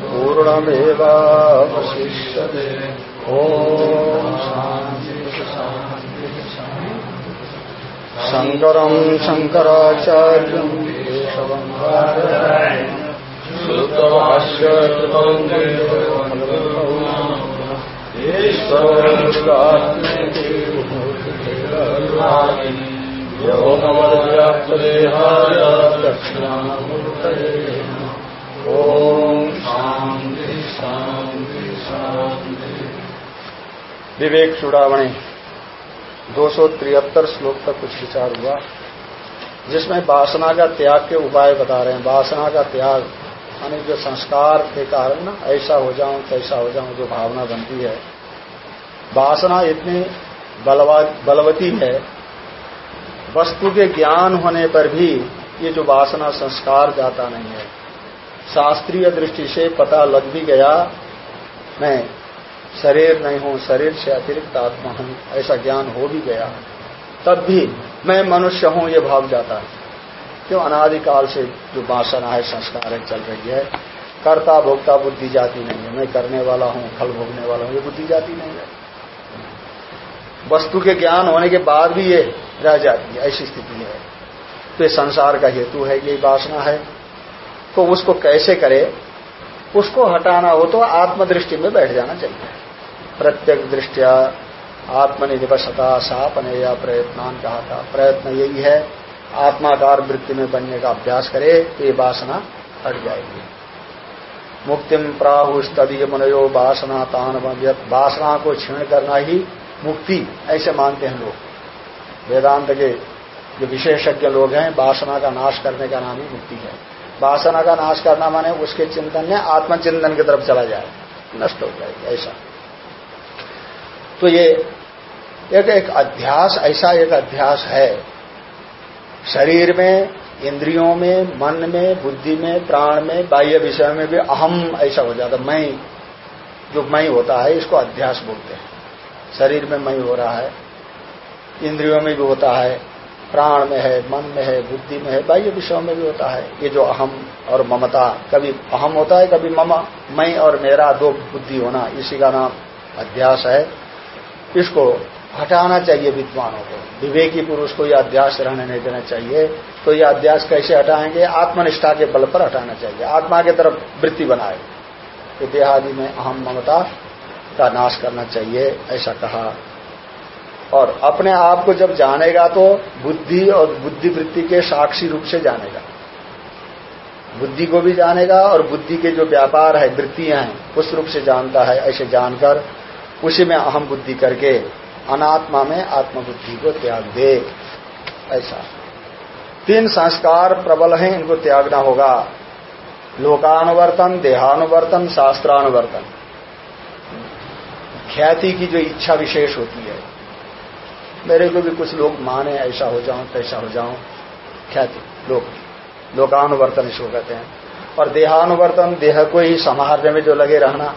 पूर्णमेवावशिष्यते ॐ शङ्करम् शङ्कराचार्यम् केशवम् विवेक चूड़ावणी दो श्लोक तक कुछ विचार हुआ, जिसमें वासना का त्याग के उपाय बता रहे हैं। वासना का त्याग, यानी जो संस्कार के कारण ना, ऐसा हो जाऊँ, तैसा हो जाऊँ, जो भावना बनती है। वासना इतनी बलवती है वस्तु के ज्ञान होने पर भी ये जो वासना संस्कार जाता नहीं है। शास्त्रीय दृष्टि से पता लग भी गया, मैं शरीर नहीं हूँ, शरीर से अतिरिक्त आत्मा हूँ, ऐसा ज्ञान हो भी गया। तब भी मैं मनुष्य हूँ, ये भाव जाता है। क्यों? अनादिकाल से जो वासना है, संस्कार है, चल रही है। कर्ता, भोक्ता, बुद्धि जाती नहीं है। मैं करने वाला हूँ, फल भोगने वाला हूँ, ये बुद्धि जाती नहीं है। वस्तु के ज्ञान होने के बाद भी ये रह जाती है, ऐसी स्थिति है। तो ये संसार का हेतु है, यही वासना है। तो उसको कैसे करे? उसको हटाना हो तो आत्मदृष्टि में बैठ जाना चाहिए। प्रत्येक दृष्टिया आत्मनिर्वसता सापने या प्रयत्नान कहा था प्रयत्न यही है, आत्माकार वृत्ति में बनने का अभ्यास करे तो ये वासना हट जाएगी। मुक्तिम प्राहु तदीय मनयो वासना तान वासना को क्षीण करना ही मुक्ति, ऐसे मानते हैं लोग। वेदांत के जो विशेषज्ञ लोग हैं, वासना का नाश करने का नाम ही मुक्ति है। वासना का नाश करना माने उसके चिंतन में आत्मचिंतन की तरफ़ चला जाए, नष्ट हो जाएगी ऐसा। तो ये एक एक अध्यास, ऐसा एक अध्यास है। शरीर में, इंद्रियों में, मन में, बुद्धि में, प्राण में, बाह्य विषय में भी अहम ऐसा हो जाता मैं जो मैं होता है, इसको अध्यास बोलते हैं। शरीर में मई हो रहा है, इंद्रियों में भी होता है, प्राण में है, मन में है, बुद्धि में है, बाह्य विषयों में भी होता है। ये जो अहम और ममता, कभी अहम होता है, कभी ममा मैं और मेरा दो बुद्धि होना, इसी का नाम अध्यास है। इसको हटाना चाहिए विद्वानों को। विवेकी पुरुष को यह अध्यास रहने नहीं देना चाहिए। तो यह अध्यास कैसे हटाएँगे? आत्मनिष्ठा के बल पर हटाना चाहिए। आत्मा की तरफ़ वृत्ति बनाए। तो देहादि में अहम ममता का नाश करना चाहिए, ऐसा कहा। और अपने आप को जब जानेगा तो बुद्धि और बुद्धि वृत्ति के साक्षी रूप से जानेगा। बुद्धि को भी जानेगा और बुद्धि के जो व्यापार है, वृत्तियाँ हैं, उस रूप से जानता है, ऐसे जानकर उसी में अहम बुद्धि करके अनात्मा में आत्मबुद्धि को त्याग दे। ऐसा। तीन संस्कार प्रबल हैं, इनको त्यागना होगा। लोकानुवर्तन, देहानुवर्तन, शास्त्रानुवर्तन। ख्याति की जो इच्छा विशेष होती है। मेरे को भी कुछ लोग माने, ऐसा हो जाऊँ, तैसा हो जाऊँ। ख्याति लोग लोकानुवर्तन इसको कहते हैं। और देहानुवर्तन, देह को ही संहारने में जो लगे रहना।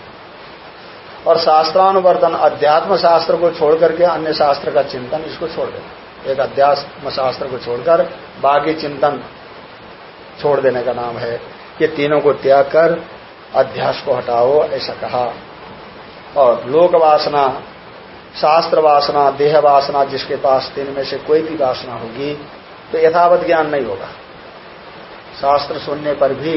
और शास्त्रानुवर्तन अध्यात्म शास्त्र को छोड़ करके अन्य शास्त्र का चिंतन, इसको छोड़ देना। एक अध्यात्म शास्त्र को छोड़कर बाकी चिंतन छोड़ देने का नाम है। ये तीनों को त्याग कर अध्यास को हटाओ, ऐसा कहा। और लोक वासना शास्त्र वासना देह वासना जिसके पास तीन में से कोई भी वासना होगी तो यथावत ज्ञान नहीं होगा। शास्त्र सुनने पर भी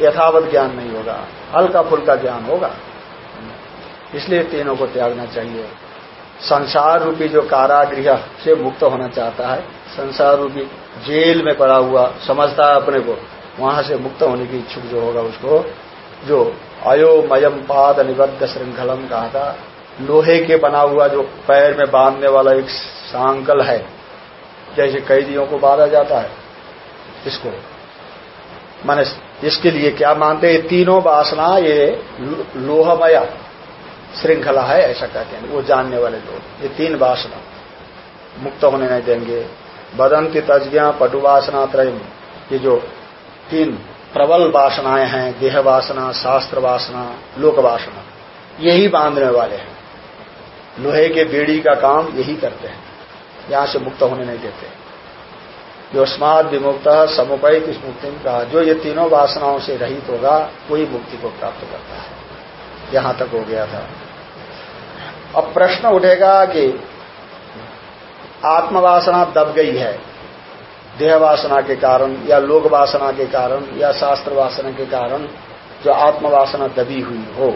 यथावत ज्ञान नहीं होगा। हल्का फुल्का ज्ञान होगा। इसलिए तीनों को त्यागना चाहिए। संसार रूपी जो कारागृह से मुक्त होना चाहता है संसार रूपी जेल में पड़ा हुआ समझता है अपने को, वहाँ से मुक्त होने की इच्छुक जो होगा उसको जो अयोमयम पाद निबद्ध श्रृंखलम कहा था लोहे के बना हुआ जो पैर में बांधने वाला एक सांकल है, जैसे कैदियों को बांधा जाता है, इसको। माने इसके लिए क्या मानते हैं? तीनों वासना ये लोहमय श्रृंखला है, ऐसा कहते हैं वो जानने वाले लोग। ये तीन वासना। मुक्त होने नहीं देंगे। बदंती तजज्ञा पटुवासना त्रय। ये जो तीन प्रबल वासनाएँ हैं, देह वासना, शास्त्र वासना, लोक वासना। यही बांधने वाले हैं। लोहे के बेड़ी का काम यही करते हैं। यहाँ से मुक्त होने नहीं देते। जो स्माद विमुक्त समुपैत इस मुक्ति में कहा, जो ये तीनों वासनाओं से रहित होगा, वही मुक्ति को प्राप्त करता है। यहाँ तक हो गया था। अब प्रश्न उठेगा कि आत्मवासना दब गई है। देह वासना के कारण या लोक वासना के कारण या शास्त्र वासना के कारण जो आत्मवासना दबी हुई हो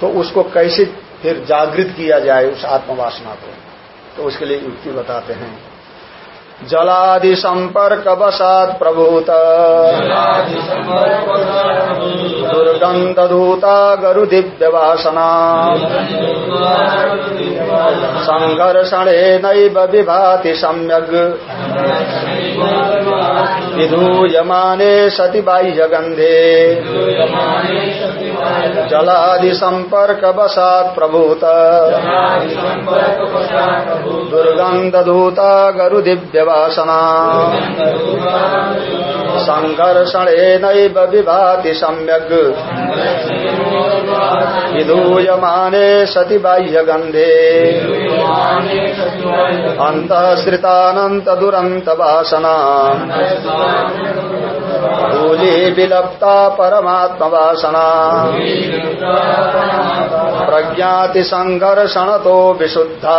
तो उसको कैसे फिर जागृत किया जाए उस आत्मवासना को? तो उसके लिए युक्ति बताते हैं। जलादि संपर्क वसात प्रभूत। दुर्गंधूता गरु दिव्य वासना। संघर्षणे नैव विभाति सम्यग्। विधूयमाने सति बाह्यगन्धे। जलादि संपर्क वसात प्रभूत। दुर्गंधूता गरु दिव्य वासना संघर्षणेनैव विभाति सम्यग्। विधूयमाने सति बाह्यगन्धे। अन्तःश्रितानन्तदुरन्तवासना भूली विलप्ता परमात्मवासना तो विशुद्धा।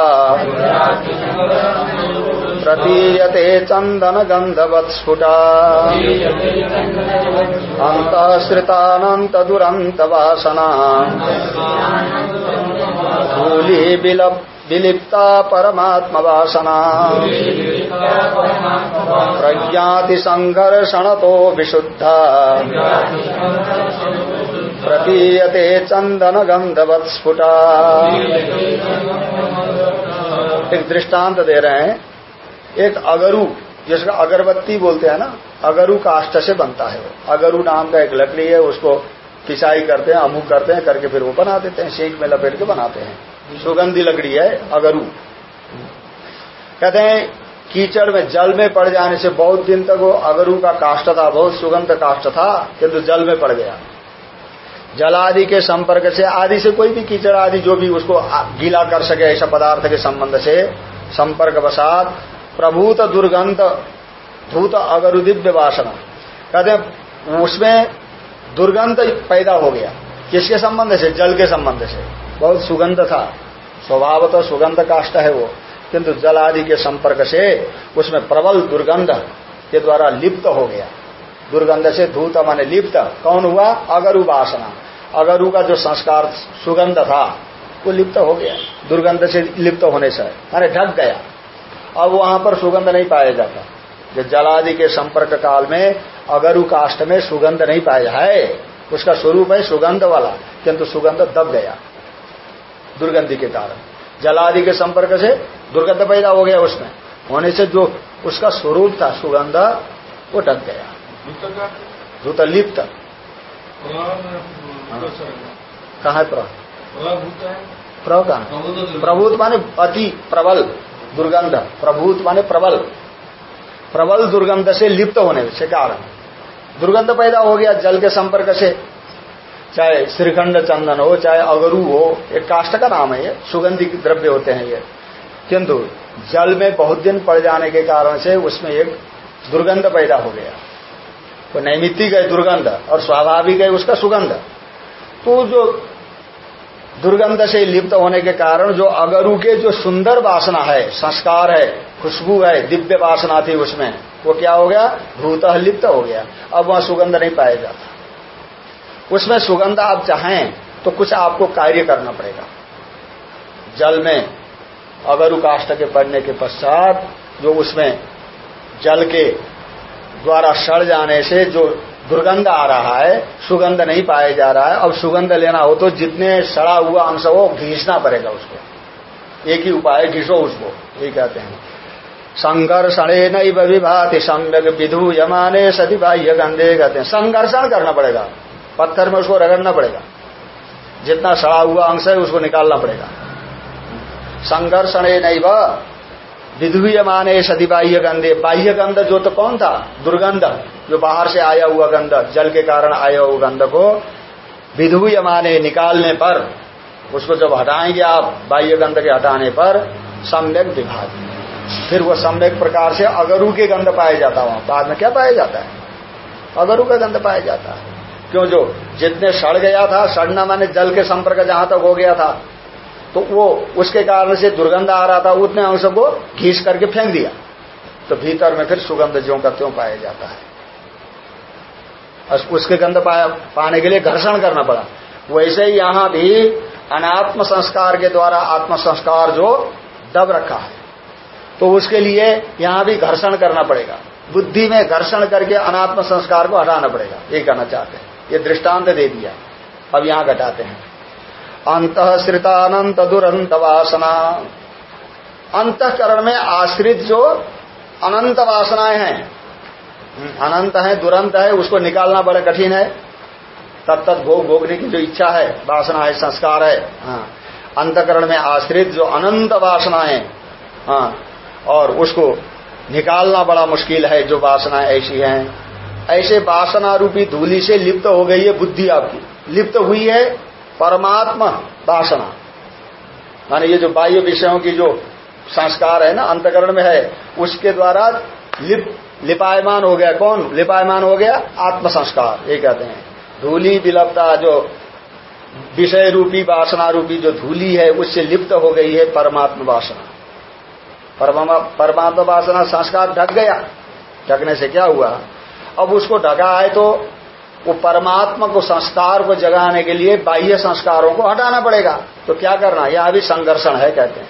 प्रतीयते चन्दनगन्धवत्स्फुटा। अन्तःश्रितानन्तदुरन्तवासना विलिप्ता परमात्मवासना। प्रज्ञातिसङ्घर्षणतो विशुद्धा। प्रतीयते चन्दनगन्धवत्स्फुटा। एक दृष्टांत दे रहे हैं। एक अगरू, जिसका अगरबत्ती बोलते हैं ना, अगरू काष्ट से बनता है वो। अगरु नाम का एक लकड़ी है, उसको पिसाई करते हैं, अमुक करते हैं, करके फिर वो बना देते हैं शेख में लपेट के बनाते हैं। सुगंधी लकड़ी है, अगरू। कहते हैं, कीचड़ में जल में पड़ जाने से बहुत दिन तक वो अगरू का काष्ट था, बहुत सुगंध काष्ट था, किंतु तो जल में पड़ गया। जल आदि के संपर्क से, आदि से कोई भी कीचड़ आदि जो भी उसको गीला कर सके, ऐसा पदार्थ के संबंध से, संपर्क वसात प्रभूत दुर्गंध धूत अगरु दिव्य वासना। कहते उसमें दुर्गंध पैदा हो गया। किसके संबंध से? जल के संबंध से। बहुत सुगंध था। स्वभावतः सुगंध काष्ट है वो। किंतु जल आदि के संपर्क से उसमें प्रबल दुर्गंध के द्वारा लिप्त हो गया। दुर्गंध से धूत माने लिप्त। कौन हुआ? अगरु वासना। अगरु का जो संस्कार, सुगंध था, वो लिप्त हो गया। दुर्गंध से लिप्त होने से। माने ढक गया। अब वहाँ पर सुगंध नहीं पाया जाता। जो जलादि के संपर्क काल में अगरु काष्ट में सुगंध नहीं पाया है। उसका स्वरूप है सुगंध वाला किंतु सुगंध दब गया। दुर्गंधि के कारण। जलादि के संपर्क से दुर्गंध पैदा हो गया उसमें। होने से जो उसका स्वरूप था सुगंध वो ढक गया। धूत लिप्त। कहा है प्र प्र कहा प्रभुत माने अति प्रबल। दुर्गंध, प्रभूत माने प्रबल। प्रबल दुर्गंध से लिप्त होने से कारण। दुर्गंध पैदा हो गया जल के संपर्क से। चाहे श्रीखंड चंदन हो, चाहे अगरू हो एक काष्ट का नाम है ये, सुगंधी द्रव्य होते हैं ये। किंतु जल में बहुत दिन पड़ जाने के कारण से उसमें एक दुर्गंध पैदा हो गया। वो नैमित्तिक है दुर्गंध और स्वाभाविक है उसका सुगंध। तो जो दुर्गंध से लिप्त होने के कारण जो अगरू के जो सुंदर वासना है, संस्कार है, खुशबू है, दिव्य वासना थी उसमें, वो क्या हो गया? भूत लिप्त हो गया। अब वहाँ सुगंध नहीं पाया जाता। उसमें सुगंध आप चाहें तो कुछ आपको कार्य करना पड़ेगा। जल में अगरु काष्ट के पड़ने के पश्चात, जो उसमें जल के द्वारा सड़ जाने से जो दुर्गंध आ रहा है, सुगंध नहीं पाया जा रहा है। अब सुगंध लेना हो तो जितने सड़ा हुआ अंश हो घीसना पड़ेगा उसको। एक ही उपाय, घिसो उसको। ये कहते हैं। संघर्षण नई विभाति सम्यक विधु यमाने सती बाह्य गंधे कहते हैं। संघर्षण करना पड़ेगा। पत्थर में उसको रगड़ना पड़ेगा। जितना सड़ा हुआ अंश है उसको निकालना पड़ेगा। संघर्षण नहीं विधुयमाने सदी बाह्य गंधे बाह्य गंध जो तो कौन था? दुर्गंध, जो बाहर से आया हुआ गंध, जल के कारण आया हुआ गंध को विधुयमाने निकालने पर, उसको जब हटाएँगे आप बाह्य गंध के हटाने पर, सम्यक विभाग। फिर वो सम्यक प्रकार से अगरू के गंध पाया जाता वहाँ। बाद में क्या पाया जाता है? अगरू का गंध पाया जाता है। क्यों जो जितने सड़ गया था, सड़ना माने जल के संपर्क जहाँ तक हो गया था तो वो उसके कारण से दुर्गंध आ रहा था उतने अंश को घीस करके फेंक दिया। तो भीतर में फिर सुगंध ज्यो का त्यों पाया जाता है। उसके गंध पाने के लिए घर्षण करना पड़ा। वैसे ही यहाँ भी अनात्म संस्कार के द्वारा आत्म संस्कार जो दब रखा है तो उसके लिए यहाँ भी घर्षण करना पड़ेगा। बुद्धि में घर्षण करके अनात्म संस्कार को हटाना पड़ेगा। ये कहना चाहते हैं। ये दृष्टांत दे दिया। अब यहाँ घटाते हैं। अंत श्रितानंत दुरंत वासना अंतकरण में आश्रित जो अनंत वासनाएँ हैं, अनंत है, दुरंत है, उसको निकालना बड़ा कठिन है। तब तक भोग भोगने की जो इच्छा है, वासना है, संस्कार है हाँ। अंतकरण में आश्रित जो अनंत वासना है हाँ और उसको निकालना बड़ा मुश्किल है, जो वासनाएँ ऐसी हैं। ऐसे वासना रूपी धूलि से लिप्त हो गई है बुद्धि आपकी। लिप्त हुई है परमात्मा वासना माने ये जो बाह्य विषयों की जो संस्कार है ना, अंतकरण में है, उसके द्वारा लिप, लिपायमान हो गया कौन? लिपायमान हो गया आत्म संस्कार ये कहते हैं। धूली विलपता जो विषय रूपी, वासना रूपी जो धूली है, उससे लिप्त हो गई है परमात्मा वासना। परमात्मा वासना संस्कार ढक गया। ढकने से क्या हुआ? अब उसको ढका है तो वो परमात्मा को संस्कार को जगाने के लिए बाह्य संस्कारों को हटाना पड़ेगा। तो क्या करना? यह भी संघर्षण है, कहते हैं।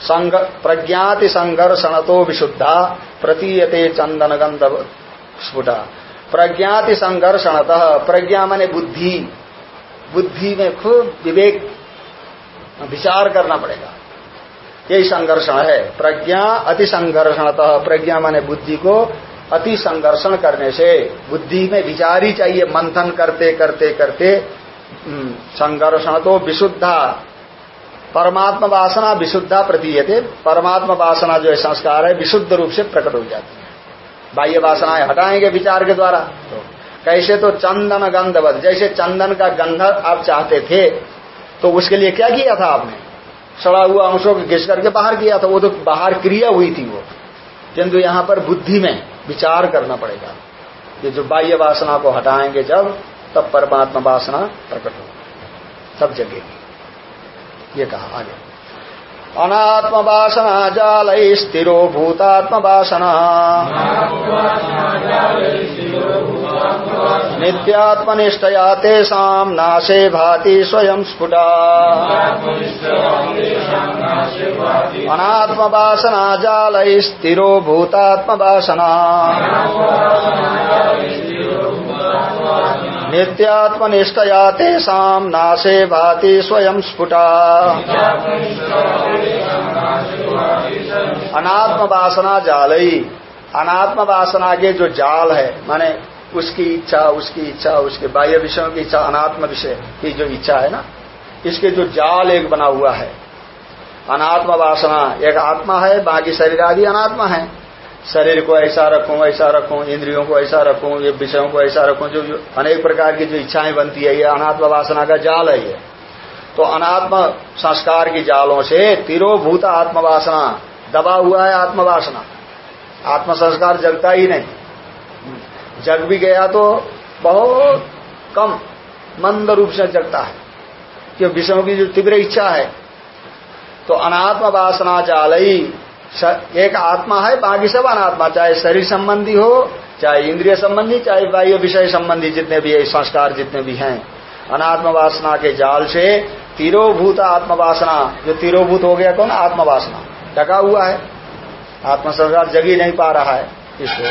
संग प्रज्ञाति संघर्षण तो विशुद्धा, प्रतीयते चंदन गंध स्फुटा। प्रज्ञाति संघर्षणतः, प्रज्ञा मने बुद्धि। बुद्धि में खूब विवेक, विचार करना पड़ेगा। यही संघर्षण है। प्रज्ञा अति संघर्षणतः प्रज्ञा माने बुद्धि को अति संघर्षण करने से बुद्धि में विचार ही चाहिए मंथन करते करते करते। हम्म, संघर्षण तो विशुद्धा परमात्मा वासना विशुद्धा प्रतीयते। परमात्मा वासना जो है संस्कार है विशुद्ध रूप से प्रकट हो जाती है। बाह्य वासनाएँ हटाएँगे विचार के द्वारा। तो कैसे तो चंदन गंधवत जैसे चंदन का गंध आप चाहते थे तो उसके लिए क्या किया था आपने? सड़ा हुआ अंशों को घिस करके बाहर किया था वो तो बाहर क्रिया हुई थी वो। किंतु यहाँ पर बुद्धि में विचार करना पड़ेगा। ये जो बाह्य वासना को हटाएँगे जब, तब परमात्मा वासना प्रकट हो सब जगह ये कहा आगे। अनात्म वासना जाल स्थिरो भूतात्म वासना नित्यात्मनिष्ठया तेषा नाशे भाति स्वयं स्फुटा। अनात्म वासना जाल स्थिरो भूतात्म वासना नित्यात्मनिष्ठया तेषा नाशे भाति स्वयं स्फुटा। अनात्म वासना जालई अनात्म वासना के जो जाल है, माने उसकी इच्छा उसकी इच्छा, उसके बाह्य विषयों की इच्छा, अनात्म विषय की जो इच्छा है ना, इसके जो जाल एक बना हुआ है। अनात्म वासना एक आत्मा है, बाकी शरीर आदि अनात्मा है। शरीर को ऐसा रखूँ ऐसा रखूँ इंद्रियों को ऐसा रखूँ ये विषयों को ऐसा रखूँ जो, अनेक प्रकार की जो इच्छाएँ बनती है ये अनात्म वासना का जाल है ये। तो अनात्म संस्कार की जालों से तिरोभूत आत्मवासना दबा हुआ है आत्मवासना। आत्म संस्कार जगता ही नहीं। जग भी गया तो बहुत कम मंद रूप से जगता है कि विषयों की जो तीव्र इच्छा है। तो अनात्म वासना जालई एक आत्मा है, बाकी सब अनात्मा, चाहे शरीर संबंधी हो, चाहे इंद्रिय संबंधी, चाहे बाह्य विषय संबंधी, जितने भी है, संस्कार जितने भी हैं। अनात्म वासना के जाल से तिरोभूत आत्मवासना जो तिरोभूत हो गया कौन? आत्मवासना ढका हुआ है। आत्म संस्कार जगी नहीं पा रहा है इसको।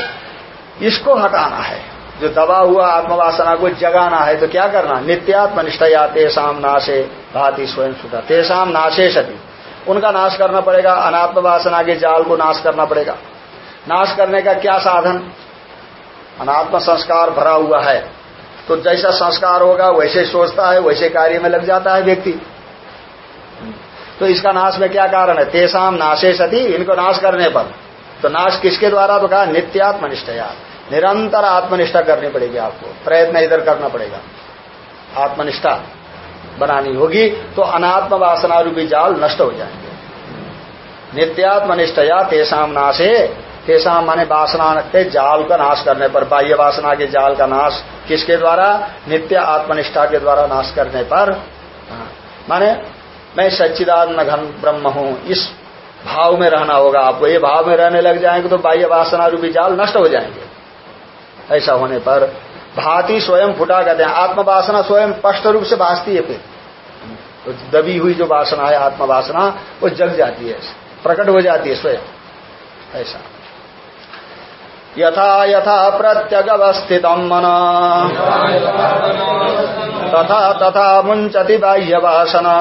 इसको हटाना है। जो दबा हुआ आत्मवासना को जगाना है तो क्या करना? नित्यात्म निष्ठया तेसाम नाशे भाती स्वयं सुधा तेसाम नाशे सती। उनका नाश करना पड़ेगा, अनात्म वासना के जाल को नाश करना पड़ेगा। नाश करने का क्या साधन? अनात्म संस्कार भरा हुआ है। तो जैसा संस्कार होगा, वैसे सोचता है, वैसे कार्य में लग जाता है व्यक्ति। तो इसका नाश में क्या कारण है? तेसाम नाशे सती, इनको नाश करने पर। तो नाश किसके द्वारा? तो कहा, नित्यात्मनिष्ठया। निरंतर आत्मनिष्ठा करनी पड़ेगी आपको। प्रयत्न इधर करना पड़ेगा। आत्मनिष्ठा। बनानी होगी तो अनात्म वासना रूपी जाल नष्ट हो जाएँगे। नित्यात्मनिष्ठया तेसाम नाशे तेसाम माने वासना के जाल का नाश करने पर, बाह्य वासना के जाल का नाश किसके द्वारा? नित्य आत्मनिष्ठा के द्वारा नाश करने पर। माने, मैं सच्चिदात्म घन ब्रह्म हूँ, इस भाव में रहना होगा आपको। ये भाव में रहने लग जाएँगे तो बाह्य वासना रूपी जाल नष्ट हो जाएँगे। ऐसा होने पर भाती स्वयं फुटा कहते हैं। आत्मवासना स्वयं स्पष्ट रूप से भासती है फिर। तो दबी हुई जो वासना है आत्मा वासना वो जग जाती है, प्रकट हो जाती है स्वयं। ऐसा। यथा यथा प्रत्यगवस्थित मन। तथा तथा मुंचति बाह्य वासना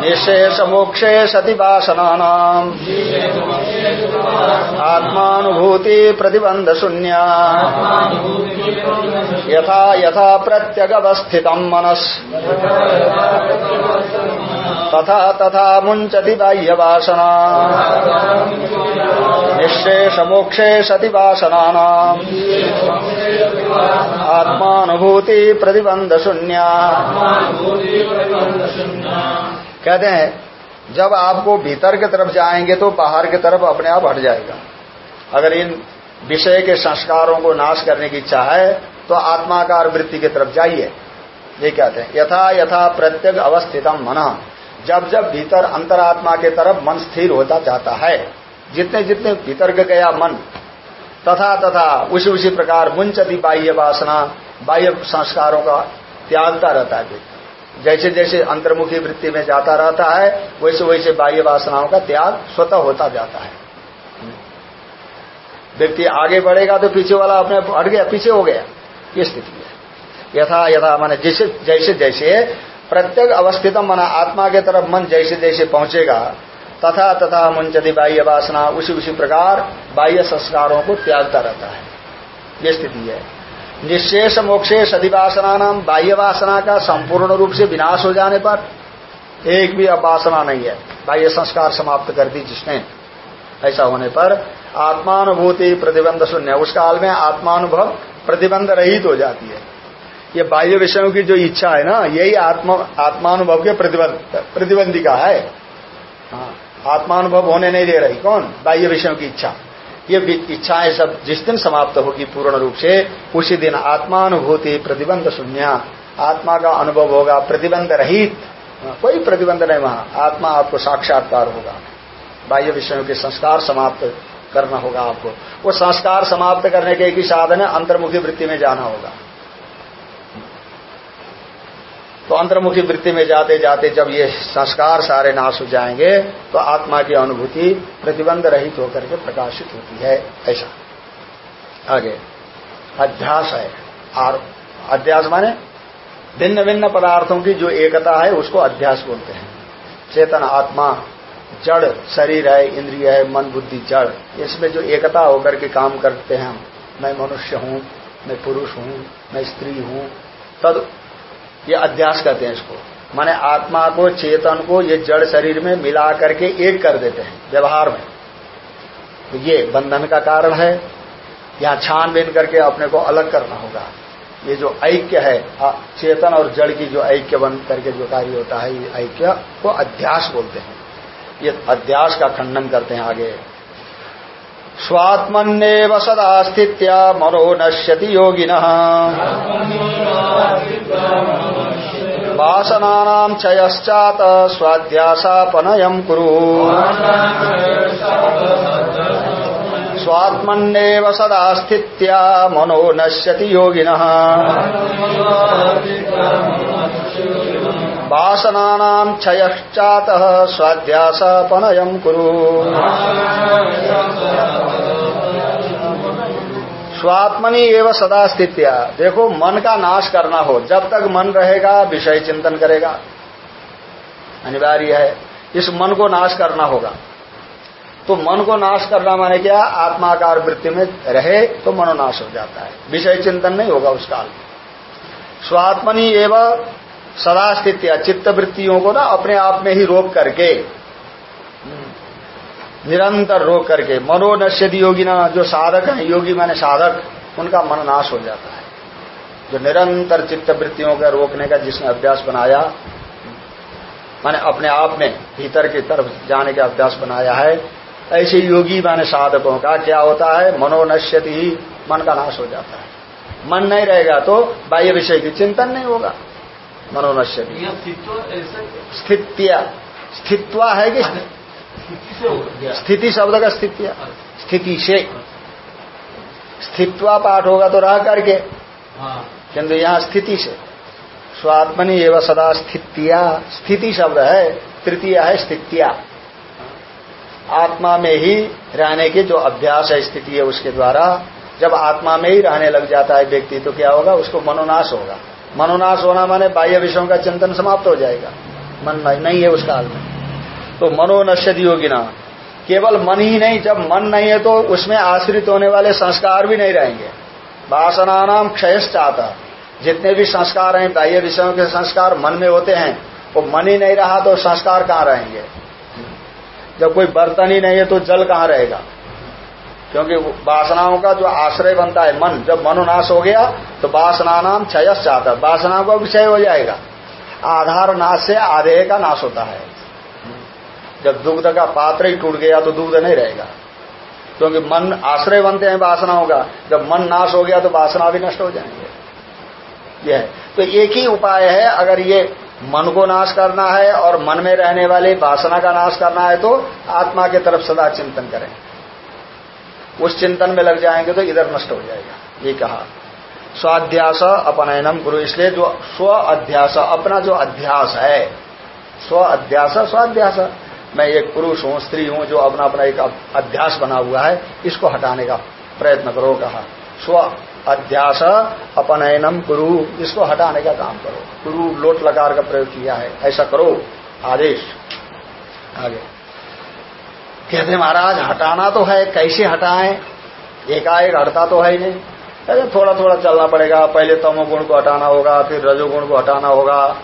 निशेष मोक्षे सति वासना आत्मानुभूति प्रतिबंध शून्य यथा यथा प्रत्यगवस्थित मनस। तथा तथा मुंचति बाह्य वासना निशेष मोक्षे सति वासना आत्मानुभूति प्रतिबंध शून्य कहते हैं, जब आपको भीतर की तरफ़ जाएँगे तो बाहर की तरफ़ अपने आप हट जाएगा। अगर इन विषय के संस्कारों को नाश करने की इच्छा है तो आत्माकार वृत्ति की तरफ़ जाइए। ये कहते हैं, यथा यथा प्रत्येक अवस्थितम मन। जब जब भीतर अंतरात्मा के तरफ़ मन स्थिर होता जाता है, जितने जितने भीतर गया मन, तथा तथा उसी उसी प्रकार मुंचती बाह्य वासना, बाह्य संस्कारों का त्यागता रहता है जैसे जैसे अंतर्मुखी वृत्ति में जाता रहता है, वैसे वैसे बाह्य वासनाओं का त्याग स्वतः होता जाता है। व्यक्ति आगे बढ़ेगा तो पीछे वाला अपने हट गया, पीछे हो गया, ये स्थिति है। यथा यथा माने जैसे जैसे जैसे प्रत्येक अवस्थित मना आत्मा के तरफ़ मन जैसे जैसे पहुंचेगा, तथा तथा मुंचदी बाह्य वासना, उसी उसी प्रकार बाह्य संस्कारों को त्यागता रहता है। ये स्थिति है। निशेष मोक्षेष अधिवासना नाम बाह्य वासना का संपूर्ण रूप से विनाश हो जाने पर एक भी अब वासना नहीं है। बाह्य संस्कार समाप्त कर दी जिसने। ऐसा होने पर आत्मानुभूति प्रतिबंध शून्य। उस काल में आत्मानुभव प्रतिबंध रहित हो जाती है। ये बाह्य विषयों की जो इच्छा है ना, यही आत्मा, आत्मानुभव के प्रतिबंध, प्रतिबंधिका है। हाँ आत्मानुभव होने नहीं दे रही। कौन? बाह्य विषयों की इच्छा। ये इच्छाएँ सब जिस दिन समाप्त होगी पूर्ण रूप से, उसी दिन आत्मानुभूति प्रतिबंध शून्य। आत्मा का अनुभव होगा प्रतिबंध रहित। कोई प्रतिबंध नहीं वहाँ। आत्मा आपको साक्षात्कार होगा। बाह्य विषयों के संस्कार समाप्त करना होगा आपको। वो संस्कार समाप्त करने के एक ही साधन है, अंतर्मुखी वृत्ति में जाना होगा। तो अंतर्मुखी वृत्ति में जाते जाते जब ये संस्कार सारे नाश हो जाएँगे तो आत्मा की अनुभूति प्रतिबंध रहित होकर के प्रकाशित होती है, ऐसा। आगे। अध्यास है। और अध्यास माने भिन्न भिन्न पदार्थों की जो एकता है, उसको अध्यास बोलते हैं। चेतन, आत्मा, जड़, शरीर है, इंद्रिय है, मन, बुद्धि, जड़, इसमें जो एकता होकर के काम करते हैं हम, मैं मनुष्य हूँ, मैं पुरुष हूँ, मैं स्त्री हूँ, तद ये अध्यास कहते हैं इसको। माने आत्मा को, चेतन को, ये जड़ शरीर में मिला करके एक कर देते हैं, व्यवहार में। तो ये बंधन का कारण है। यहाँ छानबीन करके अपने को अलग करना होगा। ये जो ऐक्य है चेतन और जड़ की जो ऐक्य बन करके जो कार्य होता है, ये ऐक्य को अध्यास बोलते हैं। ये अध्यास का खंडन करते हैं आगे। स्वात्मन्नेव सदा स्थित्या मनो नश्यति योगिन। वासनानां क्षयश्चात स्वाध्यासापनयम् कुरु। स्वात्मन्नेव सदा स्थित्या मनो नश्यति योगिनः। वासनानां क्षयश्चातः कुरु। स्वात्मनि एवं सदा स्थित्या। देखो, मन का नाश करना हो, जब तक मन रहेगा, विषय चिंतन करेगा। अनिवार्य है, इस मन को नाश करना होगा। तो मन को नाश करना माने क्या? आत्माकार वृत्ति में रहे तो मनोनाश हो जाता है। विषय चिंतन नहीं होगा उस काल। स्वात्मनि एवं सदा स्थित्या चित्त वृत्तियों को ना अपने आप में ही रोक करके, निरंतर रोक करके, मनोनश्यति योगी ना, जो साधक है, योगी माने साधक, उनका मन नाश हो जाता है। जो निरंतर चित्त वृत्तियों का रोकने का जिसने अभ्यास बनाया, माने अपने आप में भीतर की तरफ़ जाने का अभ्यास बनाया है, ऐसे योगी माने साधकों का क्या होता है? मनोनश्यति ही मन का नाश हो जाता है। मन नहीं रहेगा तो बाह्य विषय की चिंतन नहीं होगा। मनोनश्यति। स्थितिया। स्थित्वा है कि स्थिति शब्द का स्थितिया। स्थिति से। स्थित्वा पाठ होगा तो रह करके। हाँ। किंतु यहाँ स्थिति से। स्वात्मनि एवं सदा स्थितिया। स्थिति शब्द है तृतीय है स्थितिया। आत्मा में ही रहने की जो अभ्यास है स्थिति है उसके द्वारा जब आत्मा में ही रहने लग जाता है व्यक्ति तो क्या होगा? उसको मनोनाश होगा। मनोनाश होना माने बाह्य विषयों का चिंतन समाप्त हो जाएगा। मन नहीं है उस काल में। तो मनोनश्यत योगी ना। केवल मन ही नहीं, जब मन नहीं है तो उसमें आश्रित होने वाले संस्कार भी नहीं रहेंगे। वासना नाम क्षय चाहता जितने भी संस्कार हैं, बाह्य विषयों के संस्कार मन में होते हैं, वो मन ही नहीं रहा तो संस्कार कहाँ रहेंगे? जब कोई बर्तन ही नहीं है तो जल कहाँ रहेगा? क्योंकि वासनाओं का जो आश्रय बनता है मन, जब मनोनाश हो गया तो वासना नाम क्षयस चाहता है। वासनाओं का भी क्षय हो जाएगा। आधार नाश से आधेय का नाश होता है। जब दुग्ध का पात्र ही टूट गया तो दुग्ध नहीं रहेगा। क्योंकि मन आश्रय बनते हैं वासनाओं का। जब मन नाश हो गया तो वासना भी नष्ट हो जाएँगे। यह तो एक ही उपाय है, अगर ये मन को नाश करना है और मन में रहने वाले वासना का नाश करना है तो आत्मा की तरफ़ सदा चिंतन करें। उस चिंतन में लग जाएँगे तो इधर नष्ट हो जाएगा। ये कहा। स्वाध्यास अपनयनम गुरु इसलिए जो स्व अध्यास अपना जो अध्यास है स्व अध्यास स्वाध्यास। मैं एक पुरुष हूँ, स्त्री हूँ, जो अपना अपना एक अध्यास बना हुआ है, इसको हटाने का प्रयत्न करो, कहा। स्व अध्यास अपनयनम गुरु इसको हटाने का काम करो। गुरु लोट लकार का प्रयोग किया है। ऐसा करो। आदेश। आगे। कहते महाराज, हटाना तो है, कैसे हटाएँ? एकाएक हटता तो है ही नहीं। अरे थोड़ा थोड़ा चलना पड़ेगा, पहले तमोगुण को हटाना होगा, फिर रजोगुण को हटाना होगा,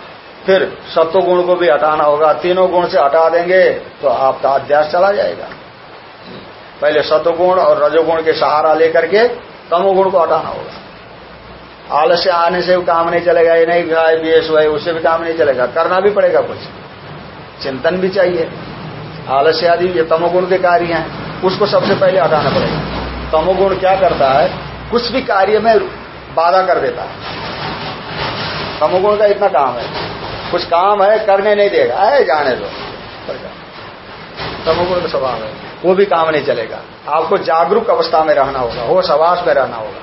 फिर सत्व गुण को भी हटाना होगा, तीनों गुण से हटा देंगे तो आपका अध्यास चला जाएगा। पहले सत्वगुण और रजोगुण के सहारा लेकर के तमोगुण को हटाना होगा। आलस्य आने से भी काम नहीं चलेगा, ये नहीं गाय बेस हुआ उससे भी काम नहीं चलेगा। करना भी पड़ेगा कुछ। चिंतन भी चाहिए। आलस्य आदि ये तमोगुण के कार्य हैं, उसको सबसे पहले हटाना पड़ेगा। तमोगुण क्या करता है? कुछ भी कार्य में बाधा कर देता है। तमोगुण का इतना काम है। कुछ काम है, करने नहीं देगा। आए जाने दो। तमोगुण का स्वभाव है। वो भी काम नहीं चलेगा। आपको जागरूक अवस्था में रहना होगा, वो सवास में रहना होगा।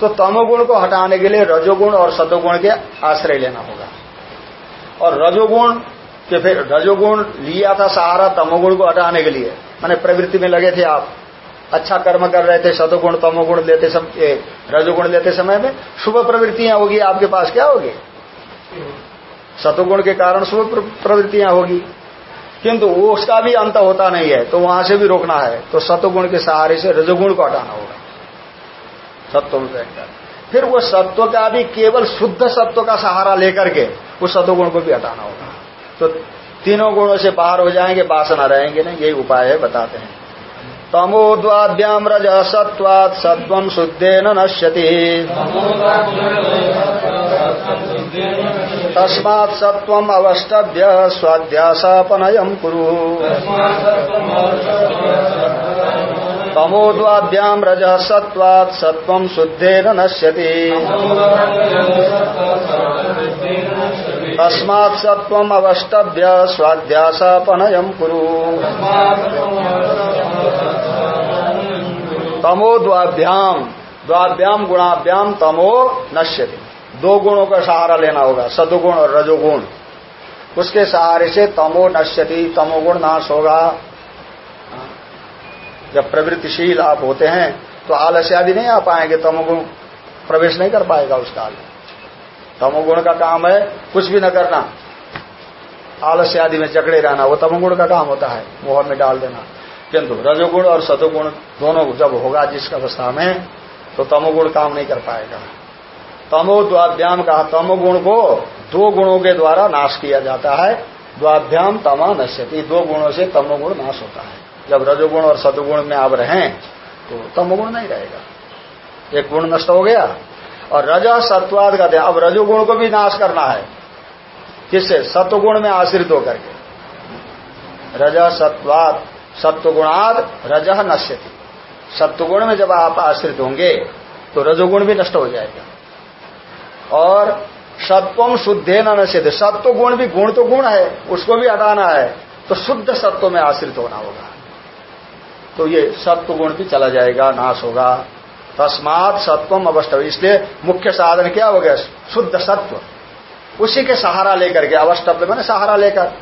तो तमोगुण को हटाने के लिए रजोगुण और सतोगुण के आश्रय लेना होगा। और रजोगुण के फिर रजोगुण लिया था सहारा तमोगुण को हटाने के लिए। मैंने प्रवृत्ति में लगे थे आप। अच्छा कर्म कर रहे थे सतोगुण तमोगुण लेते समय रजोगुण लेते समय में शुभ प्रवृत्तियाँ होगी आपके पास, क्या होगी? सतोगुण के कारण शुभ प्रवृत्तियाँ होगी। किंतु वो उसका भी अंत होता नहीं है तो वहाँ से भी रोकना है। तो सतोगुण के सहारे से रजोगुण को हटाना होगा। सत्व में फिर वो सत्व का भी केवल शुद्ध सत्व का सहारा लेकर के उस सतोगुण को भी हटाना होगा। तो तीनों गुणों से बाहर हो जाएँगे बासना रहेंगे ना यही उपाय है, बताते हैं। तमोद्वाद्याम रज सत्वात् सत्व शुद्धेन नश्यति। तस्मात् सत्वम अवष्टभ्य स्वाध्यासापनयम कुरु। तमोद्वाभ्याम रज सत्वात् सत्वम शुद्धेन नश्यति। तस्मात् सत्वम कुरु। तमो द्वाभ्याम द्वाभ्याम गुणाभ्याम तमो नश्यति। दो गुणों का सहारा लेना होगा, सदुगुण और रजोगुण। उसके सहारे से तमो नश्यति तमोगुण नाश होगा। जब प्रवृत्तिशील आप होते हैं तो आलस्य आदि नहीं आ पाएँगे तमोगुण प्रवेश नहीं कर पाएगा उस काल में तमोगुण का काम है कुछ भी न करना। आलस्य आदि में जकड़े रहना, वो तमोगुण का काम होता है, मोहर में डाल देना। किंतु रजोगुण और सतोगुण दोनों जब होगा जिस अवस्था में तो तमोगुण काम नहीं कर पाएगा। तमो द्वाभ्याम कहा, तमोगुण को दो गुणों के द्वारा नाश किया जाता है। द्वाभ्याम तमा नश्यति, दो गुणों से तमोगुण नाश होता है। जब रजोगुण और सतुगुण में आप रहें तो तमोगुण नहीं रहेगा। एक गुण नष्ट हो गया और रज सत्वाद कहते हैं अब रजोगुण को भी नाश करना है। किससे? सत्वगुण में आश्रित होकर के। रज सत्वाद, सत्वगुणाद, रज नश्यति। सत्वगुण में जब आप आश्रित होंगे तो रजोगुण भी नष्ट हो जाएगा। और सत्वम शुद्धे न नश्यते। सत्व गुण भी गुण तो गुण है, उसको भी हटाना है तो शुद्ध सत्व में आश्रित होना होगा। तो ये सत्व गुण भी चला जाएगा, नाश होगा। तस्मात सत्वम अवस्टव इसलिए मुख्य साधन क्या हो गया? शुद्ध सत्व। उसी के सहारा लेकर के अवस्टव मैंने सहारा लेकर।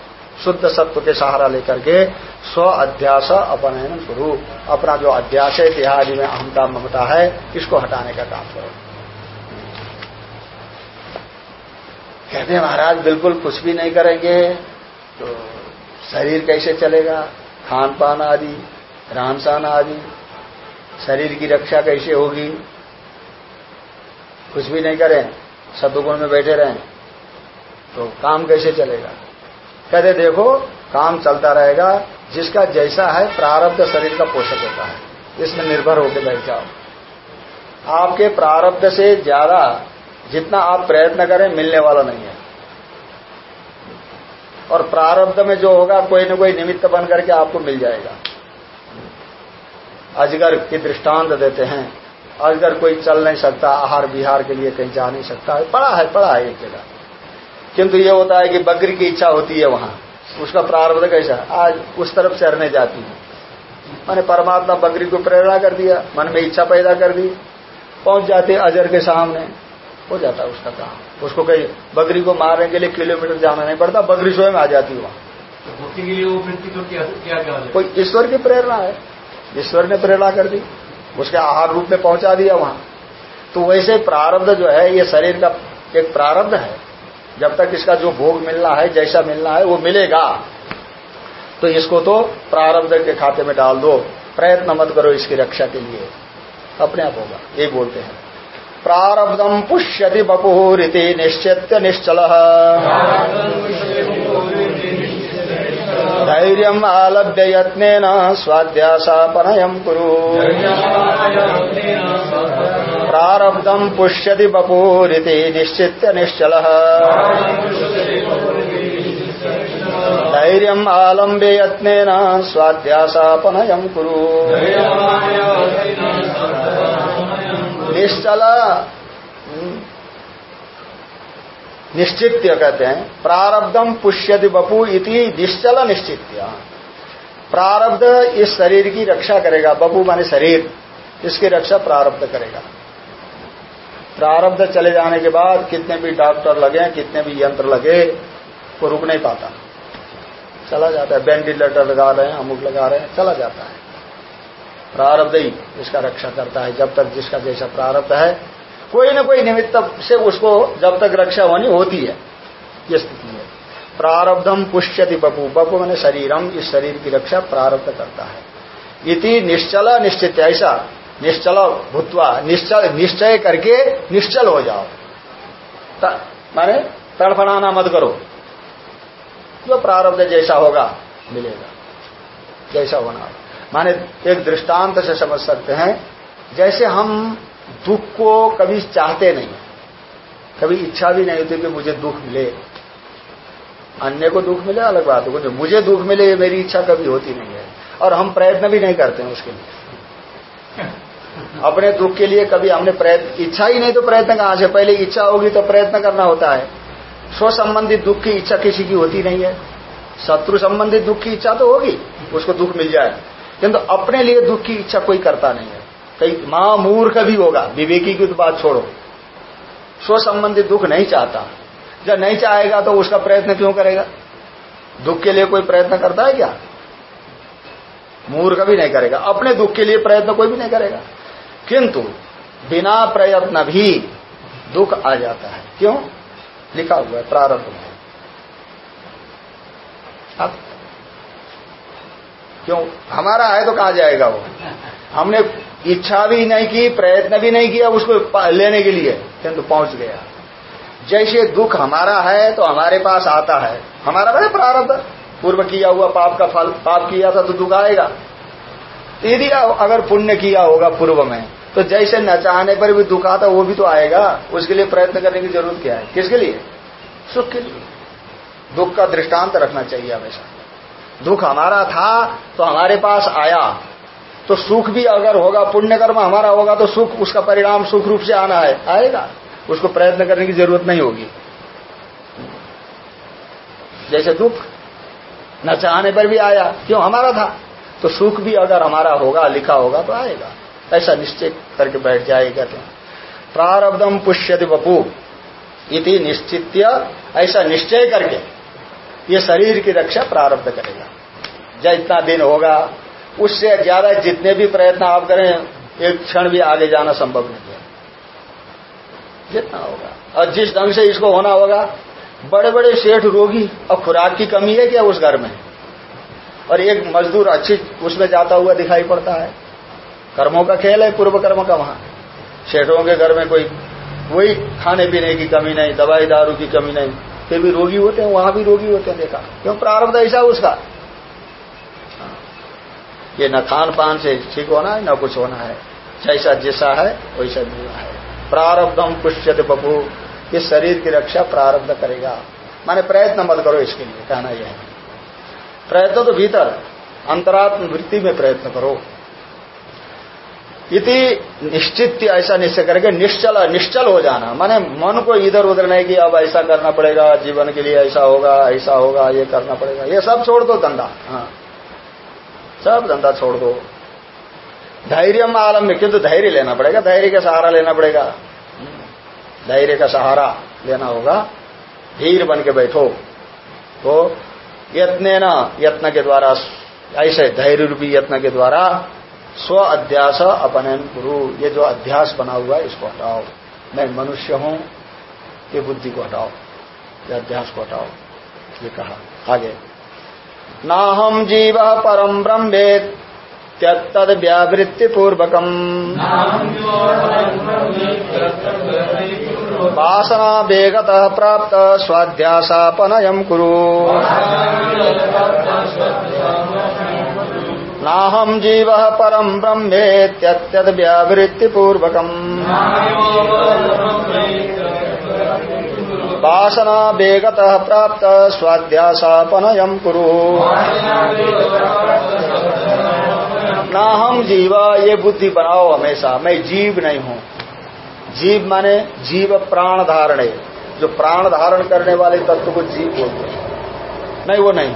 शुद्ध सत्व के सहारा लेकर के स्व अध्यास अपनयन शुरू। अपना जो अध्यास है में अहमता ममता है, इसको हटाने का काम करो। कहते महाराज, बिल्कुल कुछ भी नहीं करेंगे तो शरीर कैसे चलेगा? खान पान आदि रहन सहन आदि शरीर की रक्षा कैसे होगी? कुछ भी नहीं करें, सदुगुण में बैठे रहें तो काम कैसे चलेगा? कहते देखो, काम चलता रहेगा, जिसका जैसा है प्रारब्ध शरीर का पोषक होता है। इसमें निर्भर होकर बैठ जाओ। आपके प्रारब्ध से ज़्यादा जितना आप प्रयत्न करें, मिलने वाला नहीं है। और प्रारब्ध में जो होगा, कोई न कोई निमित्त बन करके आपको मिल जाएगा। अजगर की दृष्टांत देते हैं। अजगर कोई चल नहीं सकता आहार विहार के लिए कहीं जा नहीं सकता। है पड़ा है पड़ा है एक जगह। किंतु ये होता है कि बकरी की इच्छा होती है वहाँ। उसका प्रारब्ध कैसा? आज उस तरफ़ चरने जाती है। मैंने परमात्मा बकरी को प्रेरणा कर दिया मन में इच्छा पैदा कर दी। पहुँच जाते अजर के सामने। हो जाता उसका काम। उसको कहीं बकरी को मारने के लिए किलोमीटर जाना नहीं पड़ता बकरी स्वयं आ जाती वहाँ। तो के लिए वो को क्या क्या क्या कोई ईश्वर की प्रेरणा है। ईश्वर ने प्रेरणा कर दी, उसके आहार रूप में पहुँचा दिया वहाँ। तो वैसे प्रारब्ध जो है, ये शरीर का एक प्रारब्ध है। जब तक इसका जो भोग मिलना है, जैसा मिलना है, वो मिलेगा। तो इसको तो प्रारब्ध के खाते में डाल दो। प्रयत्न मत करो इसकी रक्षा के लिए। अपने आप होगा। ये बोलते हैं। प्रारब्धम पुष्यति बपुरीति निश्चित निश्चल। धैर्य आलभ्य यत्न स्वाध्यासापनयम कुरु। प्रारब्धम पुष्यति बपूरिति निश्चित निश्चल। धैर्य आलम्ब्य यत्न स्वाध्यासापनयम कुरु। निश्चल। निश्चित्य कहते हैं प्रारब्धम पुष्यति बपू इति निश्चल निश्चित्य। प्रारब्ध इस शरीर की रक्षा करेगा, बपू माने शरीर, इसकी रक्षा प्रारब्ध करेगा। प्रारब्ध चले जाने के बाद कितने भी डॉक्टर लगे, कितने भी यंत्र लगे, वो रुक नहीं पाता। चला जाता है, वेंटिलेटर लगा रहे हैं अमुक लगा रहे हैं, चला जाता है। प्रारब्ध ही इसका रक्षा करता है, जब तक जिसका जैसा प्रारब्ध है कोई न कोई निमित्त से उसको जब तक रक्षा होनी होती है, ये स्थिति है। प्रारब्धम पुष्यति बपू। बपू मैंने शरीरम इस शरीर की रक्षा प्रारब्ध करता है। इति निश्चल निश्चित, ऐसा निश्चल भूतवा, निश्चल, निश्चय करके निश्चल हो जाओ। माने तड़फड़ाना मत करो। जो प्रारब्ध जैसा होगा, मिलेगा। जैसा होना। माने एक दृष्टांत से समझ सकते हैं, जैसे हम दुख को कभी चाहते नहीं। कभी इच्छा भी नहीं होती कि मुझे दुख मिले। अन्य को दुख मिले, अलग बात हो। मुझे दुख मिले, ये मेरी इच्छा कभी होती नहीं है। और हम प्रयत्न भी नहीं करते हैं उसके लिए। अपने दुख के लिए कभी हमने प्रयत्न, इच्छा ही नहीं तो प्रयत्न कहाँ से? पहले इच्छा होगी तो प्रयत्न करना होता है। स्व संबंधित दुख की इच्छा किसी की होती नहीं है। शत्रु संबंधित दुख की इच्छा तो होगी, उसको दुख मिल जाए। किंतु अपने लिए दुख की इच्छा कोई करता नहीं है। कई माँ मूर्ख भी होगा। विवेकी की तो बात छोड़ो। स्व संबंधित दुख नहीं चाहता। जब नहीं चाहेगा तो उसका प्रयत्न क्यों करेगा? दुख के लिए कोई प्रयत्न करता है क्या? मूर्ख भी नहीं करेगा। अपने दुख के लिए प्रयत्न कोई भी नहीं करेगा। किंतु बिना प्रयत्न भी दुख आ जाता है। क्यों? लिखा हुआ है प्रारंभ में। अब क्यों? हमारा है तो कहा जाएगा वो? हमने इच्छा भी नहीं की, प्रयत्न भी नहीं किया उसको लेने के लिए। किंतु पहुँच गया। जैसे दुख हमारा है तो हमारे पास आता है। हमारा भाई प्रारब्ध। पूर्व किया हुआ पाप का फल, पाप किया था तो दुख आएगा। यदि अगर पुण्य किया होगा पूर्व में तो जैसे न चाहने पर भी दुख आता, वो भी तो आएगा। उसके लिए प्रयत्न करने की ज़रूरत क्या है? किसके लिए? सुख के लिए। दुख का दृष्टांत रखना चाहिए हमेशा। दुख हमारा था तो हमारे पास आया। तो सुख भी अगर होगा पुण्य कर्म हमारा होगा तो सुख, उसका परिणाम सुख रूप से आना है। आएगा। उसको प्रयत्न करने की ज़रूरत नहीं होगी। जैसे दुख न चाहने पर भी आया, क्यों? हमारा था। तो सुख भी अगर हमारा होगा, लिखा होगा तो आएगा। ऐसा निश्चय करके बैठ जाए कहते हैं प्रारब्धम पुष्यति बपू इति निश्चित ऐसा निश्चय करके ये शरीर की रक्षा प्रारब्ध करेगा। जब इतना दिन होगा उससे ज़्यादा जितने भी प्रयत्न आप करें, एक क्षण भी आगे जाना संभव नहीं है। जितना होगा। और जिस ढंग से इसको होना होगा बड़े बड़े सेठ रोगी और खुराक की कमी है क्या उस घर में? और एक मजदूर अच्छी उसमें जाता हुआ दिखाई पड़ता है। कर्मों का खेल है, पूर्व कर्म का वहाँ। सेठों के घर में कोई, वही खाने पीने की कमी नहीं, दवाई दारू की कमी नहीं। फिर भी रोगी होते हैं, वहाँ भी रोगी होते हैं, देखा। क्यों प्रारब्ध ऐसा उसका? ये न खान पान से ठीक होना है, न कुछ होना है। जैसा जैसा है, वैसा मिलना है। प्रारब्धम पुष्यत बपू इस शरीर की रक्षा प्रारब्ध करेगा। माने प्रयत्न मत करो इसके लिए, कहना यह है। प्रयत्न तो भीतर, अंतरात्म वृत्ति में प्रयत्न करो। इति निश्चित ऐसा निश्चय करके निश्चल निश्चल हो जाना। माने मन को इधर उधर नहीं कि अब ऐसा करना पड़ेगा, जीवन के लिए ऐसा होगा ऐसा होगा, ये करना पड़ेगा। ये सब छोड़ दो धंधा। हाँ। सब धंधा छोड़ दो। धैर्य आलम में, किंतु धैर्य लेना पड़ेगा। धैर्य का सहारा लेना पड़ेगा। धैर्य का सहारा लेना होगा। धीर बन के बैठो। तो यत्न यत्न के द्वारा, ऐसे धैर्य रूपी यत्न के द्वारा स्व अध्यास अपनयन गुरु ये जो अध्यास बना हुआ है, इसको हटाओ। मैं मनुष्य हूँ, ये बुद्धि को हटाओ। ये अध्यास को हटाओ। ये कहा। आगे। ना हम जीव परम ब्रह्मेत तद व्यावृत्ति पूर्वकम वासना वेगत प्राप्त स्वाध्यासापनयम कुरु। नाहम जीव परम ब्रह्मेत्यत्यद व्यावृत्तिपूर्वकम्। वासना वेगत प्राप्त स्वाध्यासापनयम कुरु। ना हम जीवा, ये बुद्धि बनाओ हमेशा। मैं जीव नहीं हूँ। जीव माने जीव प्राण धारण। जो प्राण धारण करने वाले तत्व को जीव बोलते हैं। नहीं वो नहीं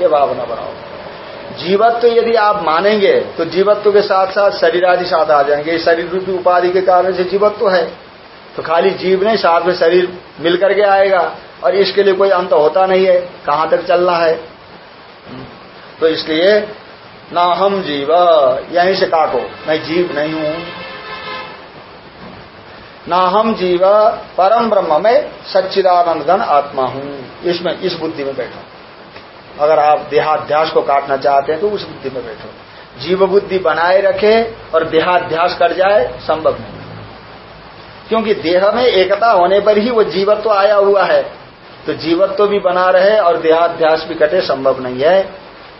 ये भावना बनाओ। जीवत्व यदि आप मानेंगे तो जीवत्व के साथ साथ शरीर आदि साथ आ जाएँगे। शरीर रूपी उपाधि के कारण से जीवत्व है। तो खाली जीव नहीं, साथ में शरीर मिलकर के आएगा और इसके लिए कोई अंत होता नहीं है, कहाँ तक चलना है? तो इसलिए, ना हम जीव, यहीं से काटो, मैं जीव नहीं हूँ। ना हम जीव, परम ब्रह्म में सच्चिदानंद घन आत्मा हूँ। इसमें, इस बुद्धि में बैठो। अगर आप देहाध्यास को काटना चाहते हैं तो उस बुद्धि में बैठो। जीव बुद्धि बनाए रखे और देहाध्यास कर जाए, संभव नहीं। क्योंकि देह में एकता होने पर ही वो जीवत्व तो आया हुआ है। तो जीवत्व तो भी बना रहे और देहाध्यास भी कटे संभव नहीं है।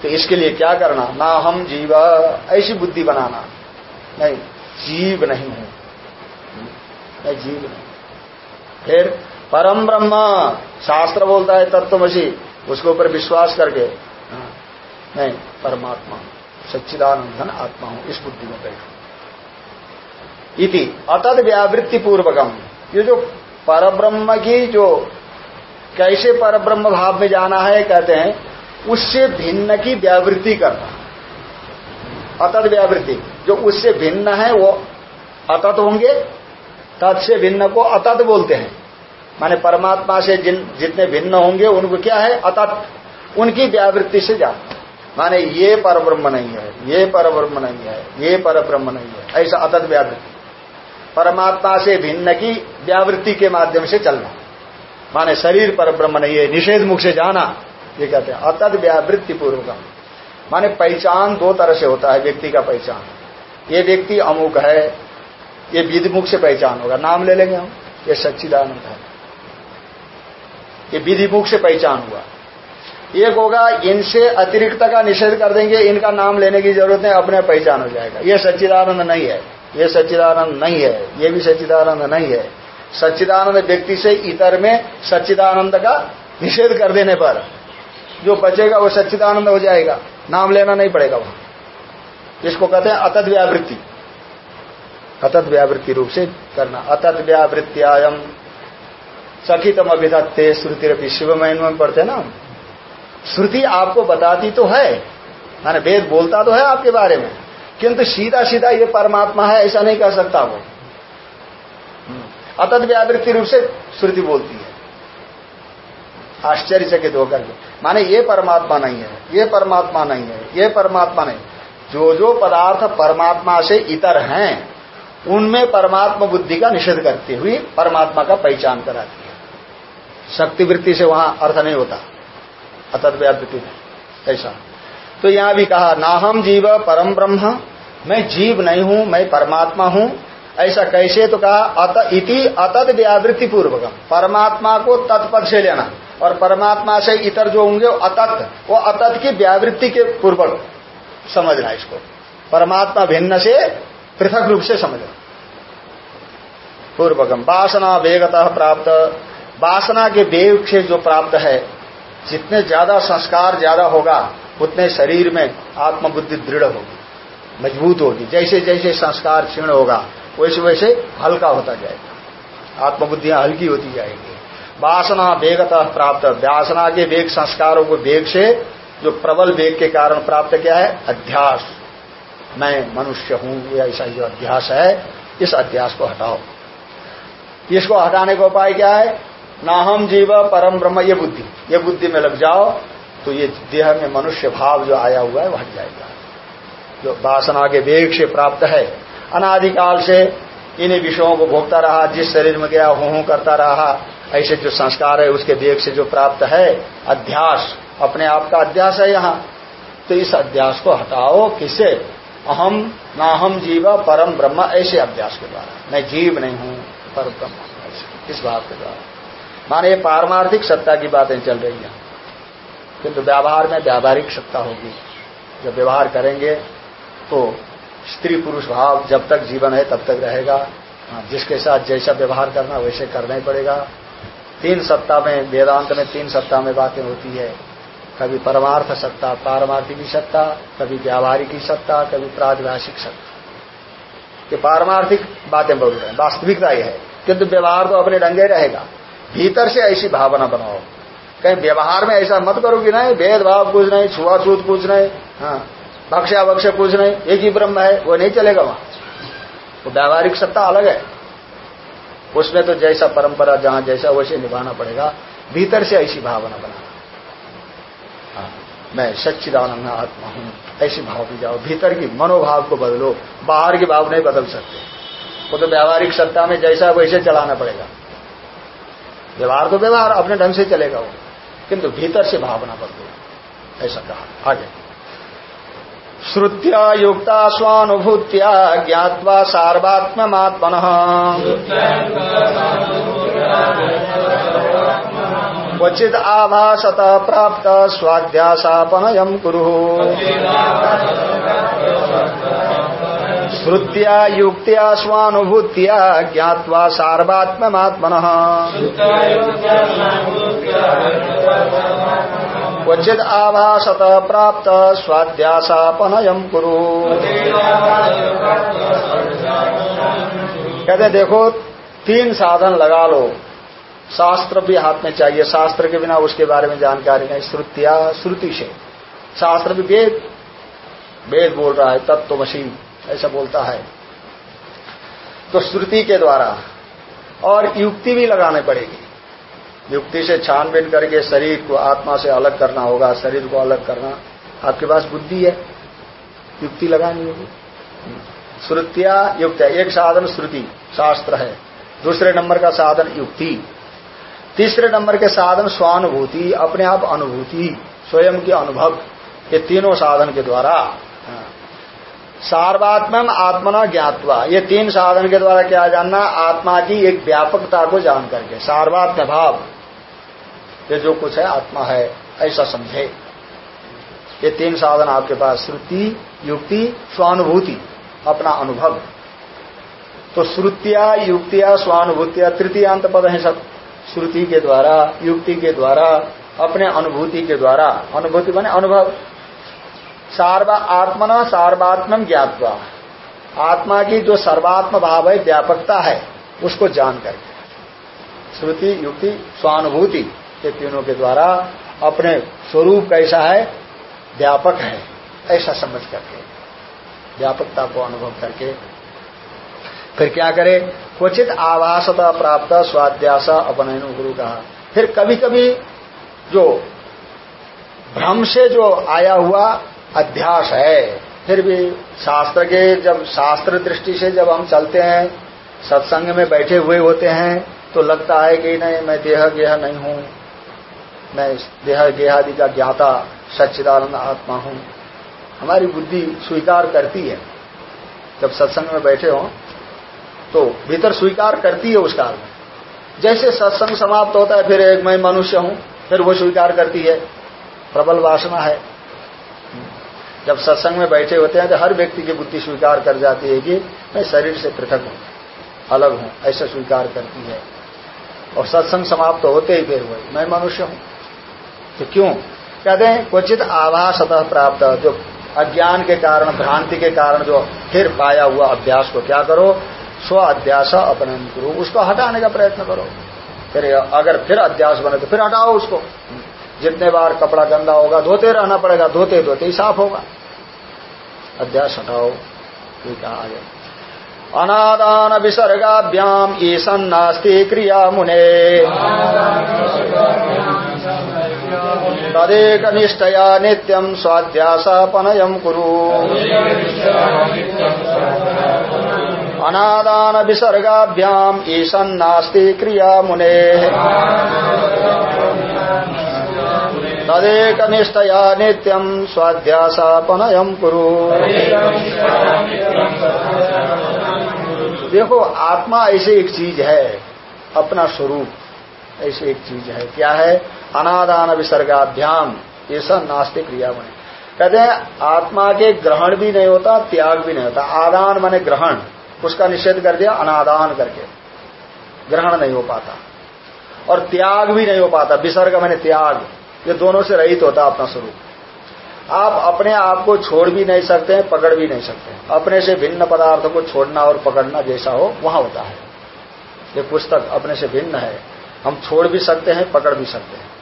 तो इसके लिए क्या करना? ना हम जीव ऐसी बुद्धि बनाना। नहीं जीव नहीं है। मैं जीव नहीं। फिर परम ब्रह्म शास्त्र बोलता है तत्वमसी उसके ऊपर विश्वास करके। हाँ, नहीं परमात्मा सच्चिदानंदन आत्मा हूँ इस बुद्धि में बैठो इति। अतद व्यावृत्ति पूर्वकम ये जो परब्रह्म की जो कैसे परब्रह्म भाव में जाना है, कहते हैं, उससे भिन्न की व्यावृत्ति करना। अतद व्यावृत्ति। जो उससे भिन्न है, वो अतत होंगे तत् से भिन्न को अतत बोलते हैं। माने परमात्मा से जिन, जितने भिन्न होंगे, उनको क्या है अतत उनकी व्यावृत्ति से जा। माने ये पर ब्रह्म नहीं है, ये पर ब्रह्म नहीं है, ये पर ब्रह्म नहीं है, ऐसा अतत व्यावृत्ति। परमात्मा से भिन्न की व्यावृत्ति के माध्यम से चलना। माने शरीर पर ब्रह्म नहीं है, निषेध मुख से जाना, ये कहते हैं अतत व्यावृत्ति पूर्वकम माने पहचान दो तरह से होता है, व्यक्ति का पहचान। ये व्यक्ति अमुक है, ये विधि मुख से पहचान होगा। नाम ले लेंगे हम, ये सच्चिदानंद है। ये विधि मुख से पहचान हुआ। एक होगा, इनसे अतिरिक्त का निषेध कर देंगे, इनका नाम लेने की ज़रूरत नहीं, अपने पहचान हो जाएगा। ये सच्चिदानंद नहीं है। ये सच्चिदानंद नहीं है, ये भी सच्चिदानंद नहीं है। सच्चिदानंद व्यक्ति से इतर में सच्चिदानंद का निषेध कर देने पर जो बचेगा वो सच्चिदानंद हो जाएगा, नाम लेना नहीं पड़ेगा वहाँ। इसको कहते हैं अतत व्यावृत्ति अतद व्यावृत्ति रूप से करना। अतद व्यावृत्तियायम सखितम अभिधत्ते श्रुति शिव में पढ़ते ना श्रुति आपको बताती तो है, माने वेद बोलता तो है आपके बारे में। किंतु सीधा सीधा ये परमात्मा है, ऐसा नहीं कह सकता वो। अतद व्यावृत्ति रूप से श्रुति बोलती है। आश्चर्यचकित होकर के। माने ये परमात्मा नहीं है, ये परमात्मा नहीं है, ये परमात्मा नहीं। जो जो पदार्थ परमात्मा से इतर हैं, उनमें परमात्मा बुद्धि का निषेध करती हुई परमात्मा का पहचान कराती है। शक्ति वृत्ति से वहाँ अर्थ नहीं होता। अतद व्यावृत्ति में, ऐसा। तो यहाँ भी कहा ना हम जीव परम ब्रह्म मैं जीव नहीं हूँ, मैं परमात्मा हूँ। ऐसा कैसे? तो कहा, अत इति अतत व्यावृत्ति पूर्वकम परमात्मा को तत्पद से लेना। और परमात्मा से इतर जो होंगे अतत। वो अतत की व्यावृत्ति के पूर्वक समझना इसको। परमात्मा भिन्न से, पृथक रूप से समझना। पूर्वकम। वासना वेगतः प्राप्त। वासना के वेग से जो प्राप्त है, जितने ज़्यादा संस्कार ज़्यादा होगा, उतने शरीर में आत्मबुद्धि दृढ़ होगी। मज़बूत होगी। जैसे जैसे संस्कार क्षीण होगा, वैसे वैसे हल्का होता जाएगा। आत्मबुद्धियाँ हल्की होती जाएँगी। वासना वेगतः प्राप्त। व्यासना के वेग संस्कारों को वेग से, जो प्रबल वेग के कारण प्राप्त क्या है, अध्यास। मैं मनुष्य हूँ, ये ऐसा जो अध्यास है, इस अध्यास को हटाओ। इसको हटाने का उपाय क्या है? ना हम जीव परम ब्रह्म, ये बुद्धि। ये बुद्धि में लग जाओ तो ये देह में मनुष्य भाव जो आया हुआ है वह हट जाएगा। जो वासना के वेग से प्राप्त है। अनादिकाल से इन्हीं विषयों को भोगता रहा, जिस शरीर में गया हूँ हूँ करता रहा, ऐसे जो संस्कार है, उसके वेग से जो प्राप्त है, अध्यास, अपने आप का अध्यास है यहाँ। तो इस अध्यास को हटाओ, किसे? अहम ना हम जीव परम ब्रह्म, ऐसे अभ्यास के द्वारा। मैं जीव नहीं हूँ परम ब्रह्म इस बात के द्वारा। माने ये पारमार्थिक सत्ता की बातें चल रही हैं। किंतु व्यवहार में व्यावहारिक सत्ता होगी। जब व्यवहार करेंगे तो स्त्री पुरुष भाव जब तक जीवन है तब तक रहेगा। हाँ, जिसके साथ जैसा व्यवहार करना वैसे करना ही पड़ेगा। तीन सप्ताह में वेदांत में तीन सप्ताह में बातें होती है। कभी परमार्थ सत्ता पारमार्थिकी सत्ता कभी व्यावहारिकी सत्ता कभी प्रादिभाषिक सत्ता। ये पारमार्थिक बातें बोल रहे हैं वास्तविकता यह है। किंतु व्यवहार तो अपने ढंगे रहेगा। भीतर से ऐसी भावना बनाओ। कहीं व्यवहार में ऐसा मत करो कि नहीं भेदभाव कुछ नहीं छुआछूत कुछ नहीं। हाँ भक्ष्या भक्ष कुछ नहीं एक ही ब्रह्म है वो नहीं चलेगा वहाँ। वो व्यावहारिक सत्ता अलग है। उसमें तो जैसा परंपरा जहाँ जैसा वैसे निभाना पड़ेगा। भीतर से ऐसी भावना बनाना। हाँ, मैं सच्चिदानंद आत्मा हूँ ऐसी भाव भी जाओ। भीतर की मनोभाव को बदलो बाहर की भाव नहीं बदल सकते। वो तो व्यावहारिक सत्ता में जैसा वैसे चलाना पड़ेगा। व्यवहार तो व्यवहार अपने ढंग से चलेगा वो। किंतु भीतर से भावना बदलो। ऐसा कहा। आगे। श्रुत्या युक्ता स्वानुभूत्या ज्ञावा सार्वात्मत्मन क्वचिद आभासत प्राप्त स्वाध्यासापनयम कुरु। श्रुत्या युक्त्या स्वानुभूत्या ज्ञावा सार्वात्मत्मन क्वचिद आभासत प्राप्त स्वाध्यासापनयम कुरु। कहते देखो, तीन साधन लगा लो। शास्त्र भी हाथ में चाहिए। शास्त्र के बिना उसके बारे में जानकारी नहीं। श्रुतिया, श्रुति से। शास्त्र भी वेद वेद बोल रहा है, तत्व मशीन, ऐसा बोलता है। तो श्रुति के द्वारा। और युक्ति भी लगाने पड़ेगी। युक्ति से छानबीन करके शरीर को आत्मा से अलग करना होगा, शरीर को अलग करना। आपके पास बुद्धि है, युक्ति लगानी होगी। श्रुतिया युक्त एक साधन श्रुति, शास्त्र है। दूसरे नंबर का साधन युक्ति। तीसरे नंबर के साधन स्वानुभूति, अपने आप अनुभूति, स्वयं के अनुभव, ये तीनों साधन के द्वारा। सार्वात्म आत्मना ज्ञातवा, ये तीन साधन के द्वारा क्या जानना, आत्मा की एक व्यापकता को जान करके सार्वात्म भाव। ये जो कुछ है, आत्मा है, ऐसा समझे। ये तीन साधन आपके पास, श्रुति, युक्ति, स्वानुभूति, अपना अनुभव। तो श्रुतिया, युक्तिया, स्वानुभूतिया, तृतीयांत पद है सब। श्रुति के द्वारा, युक्ति के द्वारा, अपने अनुभूति के द्वारा। अनुभूति माने अनुभव। सार्वा, आत्मना सार्वात्म ज्ञातवा। आत्मा की जो सर्वात्म भाव है, व्यापकता है, उसको जान करके श्रुति, युक्ति, स्वानुभूति। ये तीनों के द्वारा अपने स्वरूप कैसा है, व्यापक है, ऐसा समझ करके, व्यापकता को अनुभव करके। फिर क्या करे? क्वचित आभासता प्राप्त, स्वाध्यास, अपनयन, गुरु कहा। फिर कभी कभी जो भ्रम से जो आया हुआ अध्यास है, फिर भी शास्त्र के जब शास्त्र दृष्टि से जब हम चलते हैं, सत्संग में बैठे हुए होते हैं तो लगता है कि नहीं, मैं देह गेह नहीं हूँ। मैं देह गेहादि का ज्ञाता सच्चिदानंद आत्मा हूँ। हमारी बुद्धि स्वीकार करती है। जब सत्संग में बैठे हो तो भीतर स्वीकार करती है उस काल में जैसे सत्संग समाप्त होता है, फिर एक मैं मनुष्य हूँ, फिर वो स्वीकार करती है। प्रबल वासना है। जब सत्संग में बैठे होते हैं तो हर व्यक्ति की बुद्धि स्वीकार कर जाती है कि मैं शरीर से पृथक हूँ, अलग हूँ, ऐसा स्वीकार करती है। और सत्संग समाप्त होते ही फिर वही, मैं मनुष्य हूँ। तो क्यों? कहते हैं, क्वचित आभासतः प्राप्त, जो अज्ञान के कारण, भ्रांति के कारण जो फिर पाया हुआ अभ्यास को क्या करो? स्व अध्यास अपने गुरु उसको हटाने का प्रयत्न करो। फिर अगर फिर अध्यास बने तो फिर हटाओ उसको। जितने बार कपड़ा गंदा होगा, धोते रहना पड़ेगा। धोते धोते ही साफ़ होगा। अध्यास हटाओ। ठीक है आगे। अनादान विसर्गाभ्याम ईशन नास्ति क्रिया मुने। तदेक निष्ठया नित्यम स्वाध्यासापनयम कुरु। अनादान विसर्गाभ्याम ईशन नास्ति क्रिया मुने तदेक निष्ठया नित्यम स्वाध्यासापनयम कुरु। देखो, आत्मा ऐसे एक चीज़ है, अपना स्वरूप ऐसे एक चीज़ है। क्या है? अनादान विसर्गाध्याम ये सब नास्तिक क्रिया बने। कहते हैं, आत्मा के ग्रहण भी नहीं होता, त्याग भी नहीं होता। आदान माने ग्रहण, उसका निषेध कर दिया, अनादान करके। ग्रहण नहीं हो पाता। और त्याग भी नहीं हो पाता, विसर्ग माने त्याग, ये दोनों से रहित होता अपना स्वरूप। आप अपने आप को छोड़ भी नहीं सकते हैं पकड़ भी नहीं सकते। अपने से भिन्न पदार्थ को छोड़ना और पकड़ना जैसा हो, वहाँ होता है। ये पुस्तक अपने से भिन्न है। हम छोड़ भी सकते हैं, पकड़ भी सकते हैं।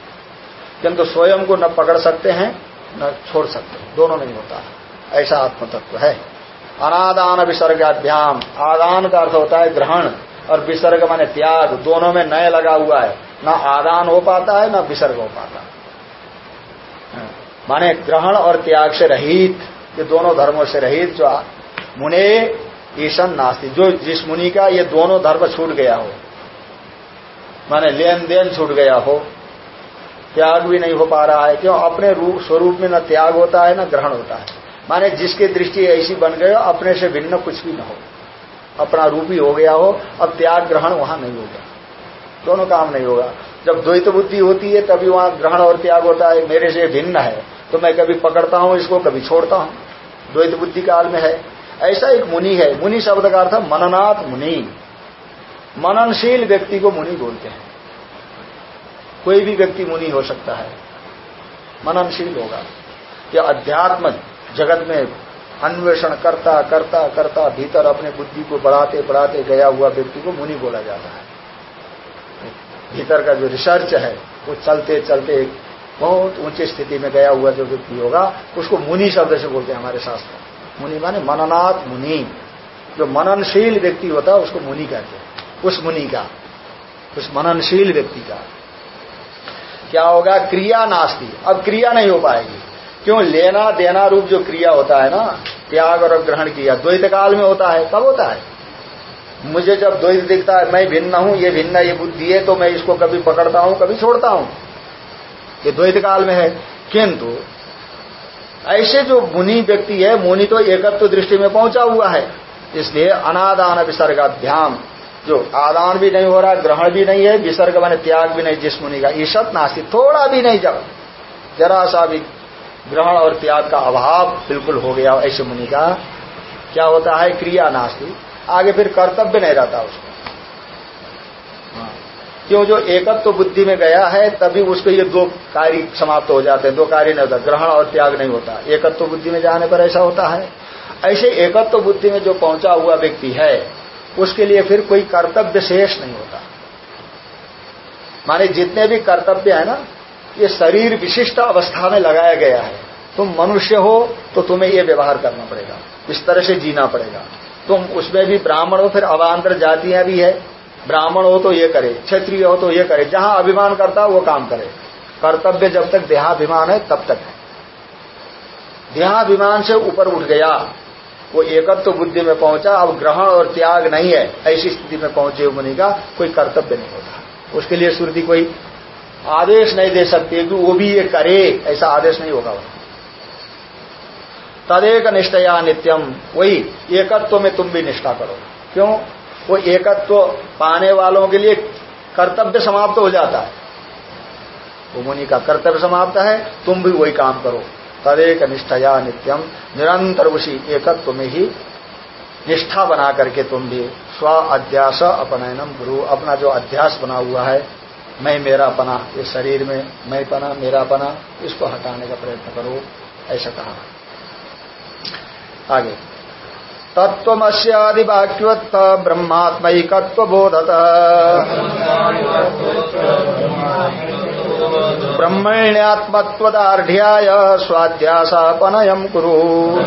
किंतु स्वयं को न पकड़ सकते हैं, न छोड़ सकते हैं। दोनों नहीं होता। ऐसा आत्म तत्व है। अनादान विसर्ग अध्याम आदान का अर्थ होता है ग्रहण और विसर्ग माने त्याग। दोनों में नए लगा हुआ है। न आदान हो पाता है, न विसर्ग हो पाता माने ग्रहण और त्याग से रहित, ये दोनों धर्मों से रहित जो मुने ईशन नास्ती। जो जिस मुनि का ये दोनों धर्म छूट गया हो। माने लेन देन छूट गया हो। त्याग भी नहीं हो पा रहा है। क्यों? अपने रूप, स्वरूप में न त्याग होता है, न ग्रहण होता है। माने जिसकी दृष्टि ऐसी बन हो, अपने से भिन्न कुछ भी न हो। अपना रूप ही हो गया हो, अब त्याग ग्रहण वहाँ नहीं होगा। दोनों काम नहीं होगा। जब द्वैत बुद्धि होती है, तभी वहाँ ग्रहण और त्याग होता है। मेरे से भिन्न है तो मैं कभी पकड़ता हूँ, इसको कभी छोड़ता हूँ। द्वैत बुद्धि काल में है। ऐसा एक मुनि है। मुनि शब्द का अर्थ मननाथ मुनि। मननशील व्यक्ति को मुनि बोलते हैं। कोई भी व्यक्ति मुनि हो सकता है। मननशील होगा। या अध्यात्म जगत में अन्वेषण करता करता करता, भीतर अपने बुद्धि को बढ़ाते बढ़ाते गया हुआ व्यक्ति को मुनि बोला जाता है। भीतर का जो रिसर्च है, वो चलते चलते बहुत ऊँची स्थिति में गया हुआ जो व्यक्ति होगा, उसको मुनि शब्द से बोलते हैं हमारे शास्त्र। मुनि माने मननाथ मुनि। जो मननशील व्यक्ति होता है, उसको मुनि कहते हैं। उस मुनि का, उस मननशील व्यक्ति का। क्या होगा? क्रिया नास्ती। अब क्रिया नहीं हो पाएगी। क्यों? लेना, देना रूप जो क्रिया होता है ना, त्याग और ग्रहण किया द्वैत काल में होता है कब होता है। मुझे जब द्वैत दिखता है, मैं भिन्न हूँ, ये भिन्न ये बुद्धि है तो मैं इसको कभी पकड़ता हूँ, कभी छोड़ता हूँ। ये द्वैत काल में है। किंतु, ऐसे जो मुनि व्यक्ति है, मुनि तो एकत्व दृष्टि में पहुँचा हुआ है। इसलिए अनादान विसर्गाध्याम जो आदान भी नहीं हो रहा, ग्रहण भी नहीं है, विसर्ग माने त्याग भी नहीं, जिस मुनि का ईशत नास्ती थोड़ा भी नहीं जब जरा सा भी ग्रहण और त्याग का अभाव बिल्कुल हो गया ऐसे मुनि का। क्या होता है? क्रिया नास्ती आगे फिर कर्तव्य नहीं रहता उसको। हाँ। क्यों? जो एकत्व तो बुद्धि में गया है, तभी उसको ये दो कार्य समाप्त हो जाते हैं। दो कार्य नहीं होता, ग्रहण और त्याग नहीं होता। एकत्व तो बुद्धि में जाने पर ऐसा होता है। ऐसे एकत्व तो बुद्धि में जो पहुँचा हुआ व्यक्ति है उसके लिए फिर कोई कर्तव्य शेष नहीं होता। माने जितने भी कर्तव्य है ना, ये शरीर विशिष्ट अवस्था में लगाया गया है। तुम मनुष्य हो तो तुम्हें ये व्यवहार करना पड़ेगा। इस तरह से जीना पड़ेगा। तुम उसमें भी ब्राह्मण हो, फिर अवान्तर जातियाँ भी है। ब्राह्मण हो तो ये करे, क्षत्रिय हो तो ये करे। जहाँ अभिमान करता वो काम करे। कर्तव्य जब तक देहाभिमान है, तब तक है। देहाभिमान से ऊपर उठ गया। वो एकत्व तो बुद्धि में पहुँचा, अब ग्रहण और त्याग नहीं है। ऐसी स्थिति में पहुँचे मुनि का कोई कर्तव्य नहीं होता। उसके लिए श्रुति कोई आदेश नहीं दे सकती, कि वो भी ये करे, ऐसा आदेश नहीं होगा वहाँ। तदेक निष्ठया नित्यम वही एकत्व तो में तुम भी निष्ठा करो। क्यों? वो एकत्व तो पाने वालों के लिए कर्तव्य समाप्त हो जाता है। वो मुनि का कर्तव्य समाप्त है, तुम भी वही काम करो। तदेक निष्ठया नित्यम निरंतर उसी एकत्व में ही निष्ठा बना करके तुम भी स्व अध्यास अपनयनम गुरु। अपना जो अध्यास बना हुआ है, मैं मेरा पना इस शरीर में मैं पना, मेरा पना, इसको हटाने का प्रयत्न करो, ऐसा कहा। आगे। तत्वमस्यादिवाक्योत्त ब्रह्मात्मकत्वबोधत। ब्रह्मण्यात्मत्वदार्ढ्याय स्वाध्यासापनयम् कुरु।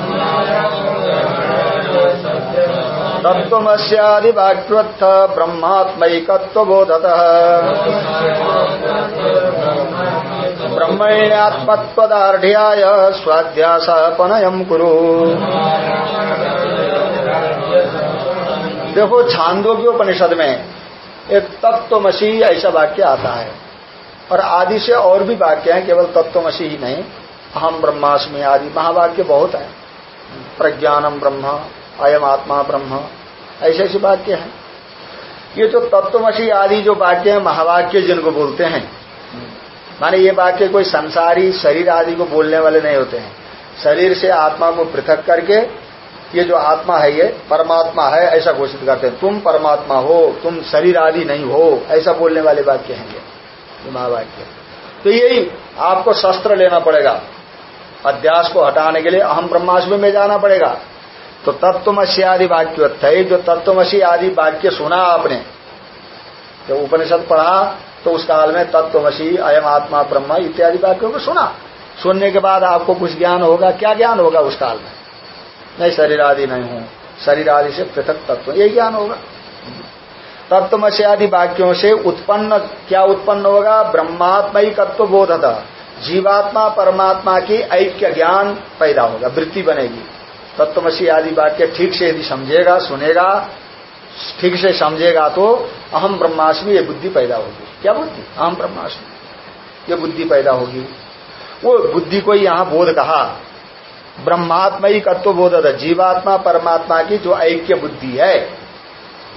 तत्वमस्यादिवाक्योत्थ ब्रह्मात्मकत्वबोधतः। ब्रह्मण्यात्मत्वदार्ढ्याय स्वाध्यासापनयम् कुरु। देखो छांदोग्य उपनिषद में एक तत्वमसी ऐसा वाक्य आता है। और आदि से और भी वाक्य हैं, केवल तत्वमसी ही नहीं, अहम ब्रह्मास्मि आदि, महावाक्य बहुत है। प्रज्ञानम ब्रह्म, अयम आत्मा ब्रह्म, ऐसे ऐसे वाक्य हैं। ये जो तत्वमसी आदि जो वाक्य हैं, महावाक्य जिनको बोलते हैं, माने ये वाक्य कोई संसारी, शरीर आदि को बोलने वाले नहीं होते हैं। शरीर से आत्मा को पृथक करके, ये जो आत्मा है, ये परमात्मा है, ऐसा घोषित करते हैं। तुम परमात्मा हो, तुम शरीर आदि नहीं हो, ऐसा बोलने वाले वाक्य हैं ये। महावाक्य तो यही आपको शस्त्र लेना पड़ेगा। अध्यास को हटाने के लिए अहम ब्रह्माष्टमी में जाना पड़ेगा। तो तत्वमसी आदि वाक्य थे जो तत्वमसी आदि वाक्य सुना आपने जब उपनिषद पढ़ा तो उस काल में तत्वमसी, अयम आत्मा, ब्रह्म इत्यादि वाक्यों को सुना। सुनने के बाद आपको कुछ ज्ञान होगा। क्या ज्ञान होगा उस काल में? नहीं शरीर आदि नहीं हूँ। शरीर आदि से पृथक तत्व। यही ज्ञान होगा। तत्वमसी आदि वाक्यों से उत्पन्न, क्या उत्पन्न होगा? ब्रह्मात्मा ही तत्व बोधता जीवात्मा, परमात्मा की ऐक्य ज्ञान पैदा होगा, वृत्ति बनेगी। तत्वमसी आदि वाक्य ठीक से यदि समझेगा, सुनेगा, ठीक से समझेगा तो अहम ब्रह्माष्टमी ये बुद्धि पैदा होगी। क्या बुद्धि? अहम ब्रह्माष्टमी ये बुद्धि पैदा होगी। वो बुद्धि को यहाँ बोध कहा। ब्रह्मात्मयी तत्व बोध जीवात्मा, परमात्मा की जो ऐक्य बुद्धि है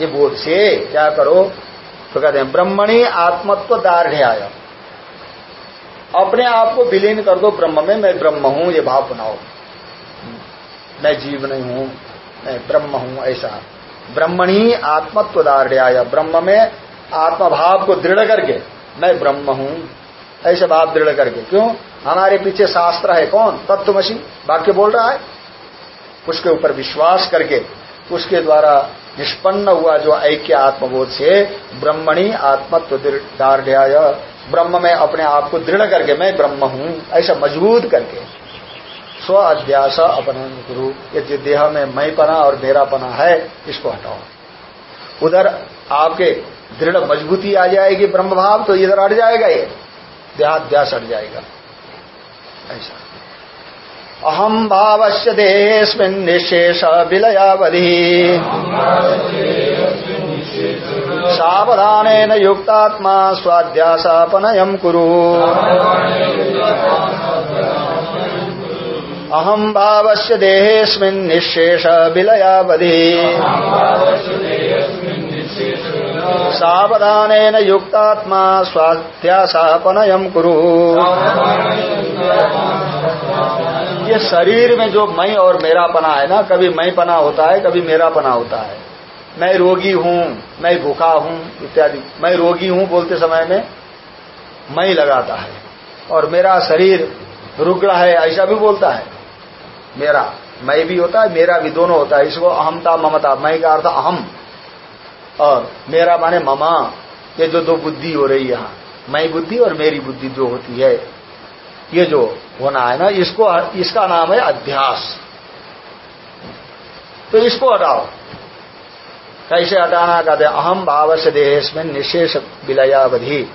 ये बोध से क्या करो? तो कहते हैं, ब्रह्मणी आत्मत्व दार्ढ़ अपने आप को विलीन कर दो ब्रह्म में, मैं ब्रह्म हूँ, ये भाव बनाओ। मैं जीव नहीं हूँ, मैं ब्रह्म हूँ, ऐसा। ब्रह्मणी आत्मत्व दार्ढ़ ब्रह्म में आत्मभाव को दृढ़ करके, मैं ब्रह्म हूँ, ऐसे भाव दृढ़ करके। क्यों? हमारे पीछे शास्त्र है कौन? तत्वमसी, वाक्य बोल रहा है। उसके ऊपर विश्वास करके, उसके द्वारा निष्पन्न हुआ जो ऐक्य आत्मबोध से ब्रह्मणी आत्मत्व दार्ढ़ ब्रह्म में अपने आप को दृढ़ करके मैं ब्रह्म हूँ, ऐसा मज़बूत करके। स्व अध्यास अपना गुरु, ये देह में मैं पना और मेरा पना है, इसको हटाओ। उधर आपके दृढ़ मजबूती आ जाएगी ब्रह्म भाव तो इधर अट जाएगा ये। देहाध्यास अट जाएगा। ऐसा। अहम भावस्य देहेस्मिन् निशेष विलयावधि सावधानेन युक्तात्मा स्वाध्यासापनयम् कुरु। अहम भावस्य देहेस्मिन् निशेष विलयावधि सावधानेन युक्तात्मा स्वाध्यासापनयम् कुरु। ये शरीर में जो मैं और मेरा पना है ना, कभी मैं पना होता है, कभी मेरा पना होता है। मैं रोगी हूँ, मैं भूखा हूँ, इत्यादि। मैं रोगी हूँ बोलते समय में मैं लगाता है। और मेरा शरीर रुग्ण है, ऐसा भी बोलता है। मेरा, मैं भी होता है, मेरा भी दोनों होता है। इसको अहमता ममता, मैं का अर्थ अहम। और मेरा माने ममा, ये जो दो बुद्धि हो रही यहाँ मैं बुद्धि और मेरी बुद्धि जो होती है, ये जो होना है ना, इसको, इसका नाम है अध्यास। तो इसको हटाओ। कैसे हटाना, कहते अहम भाव से देह में निशेष विलयावधि।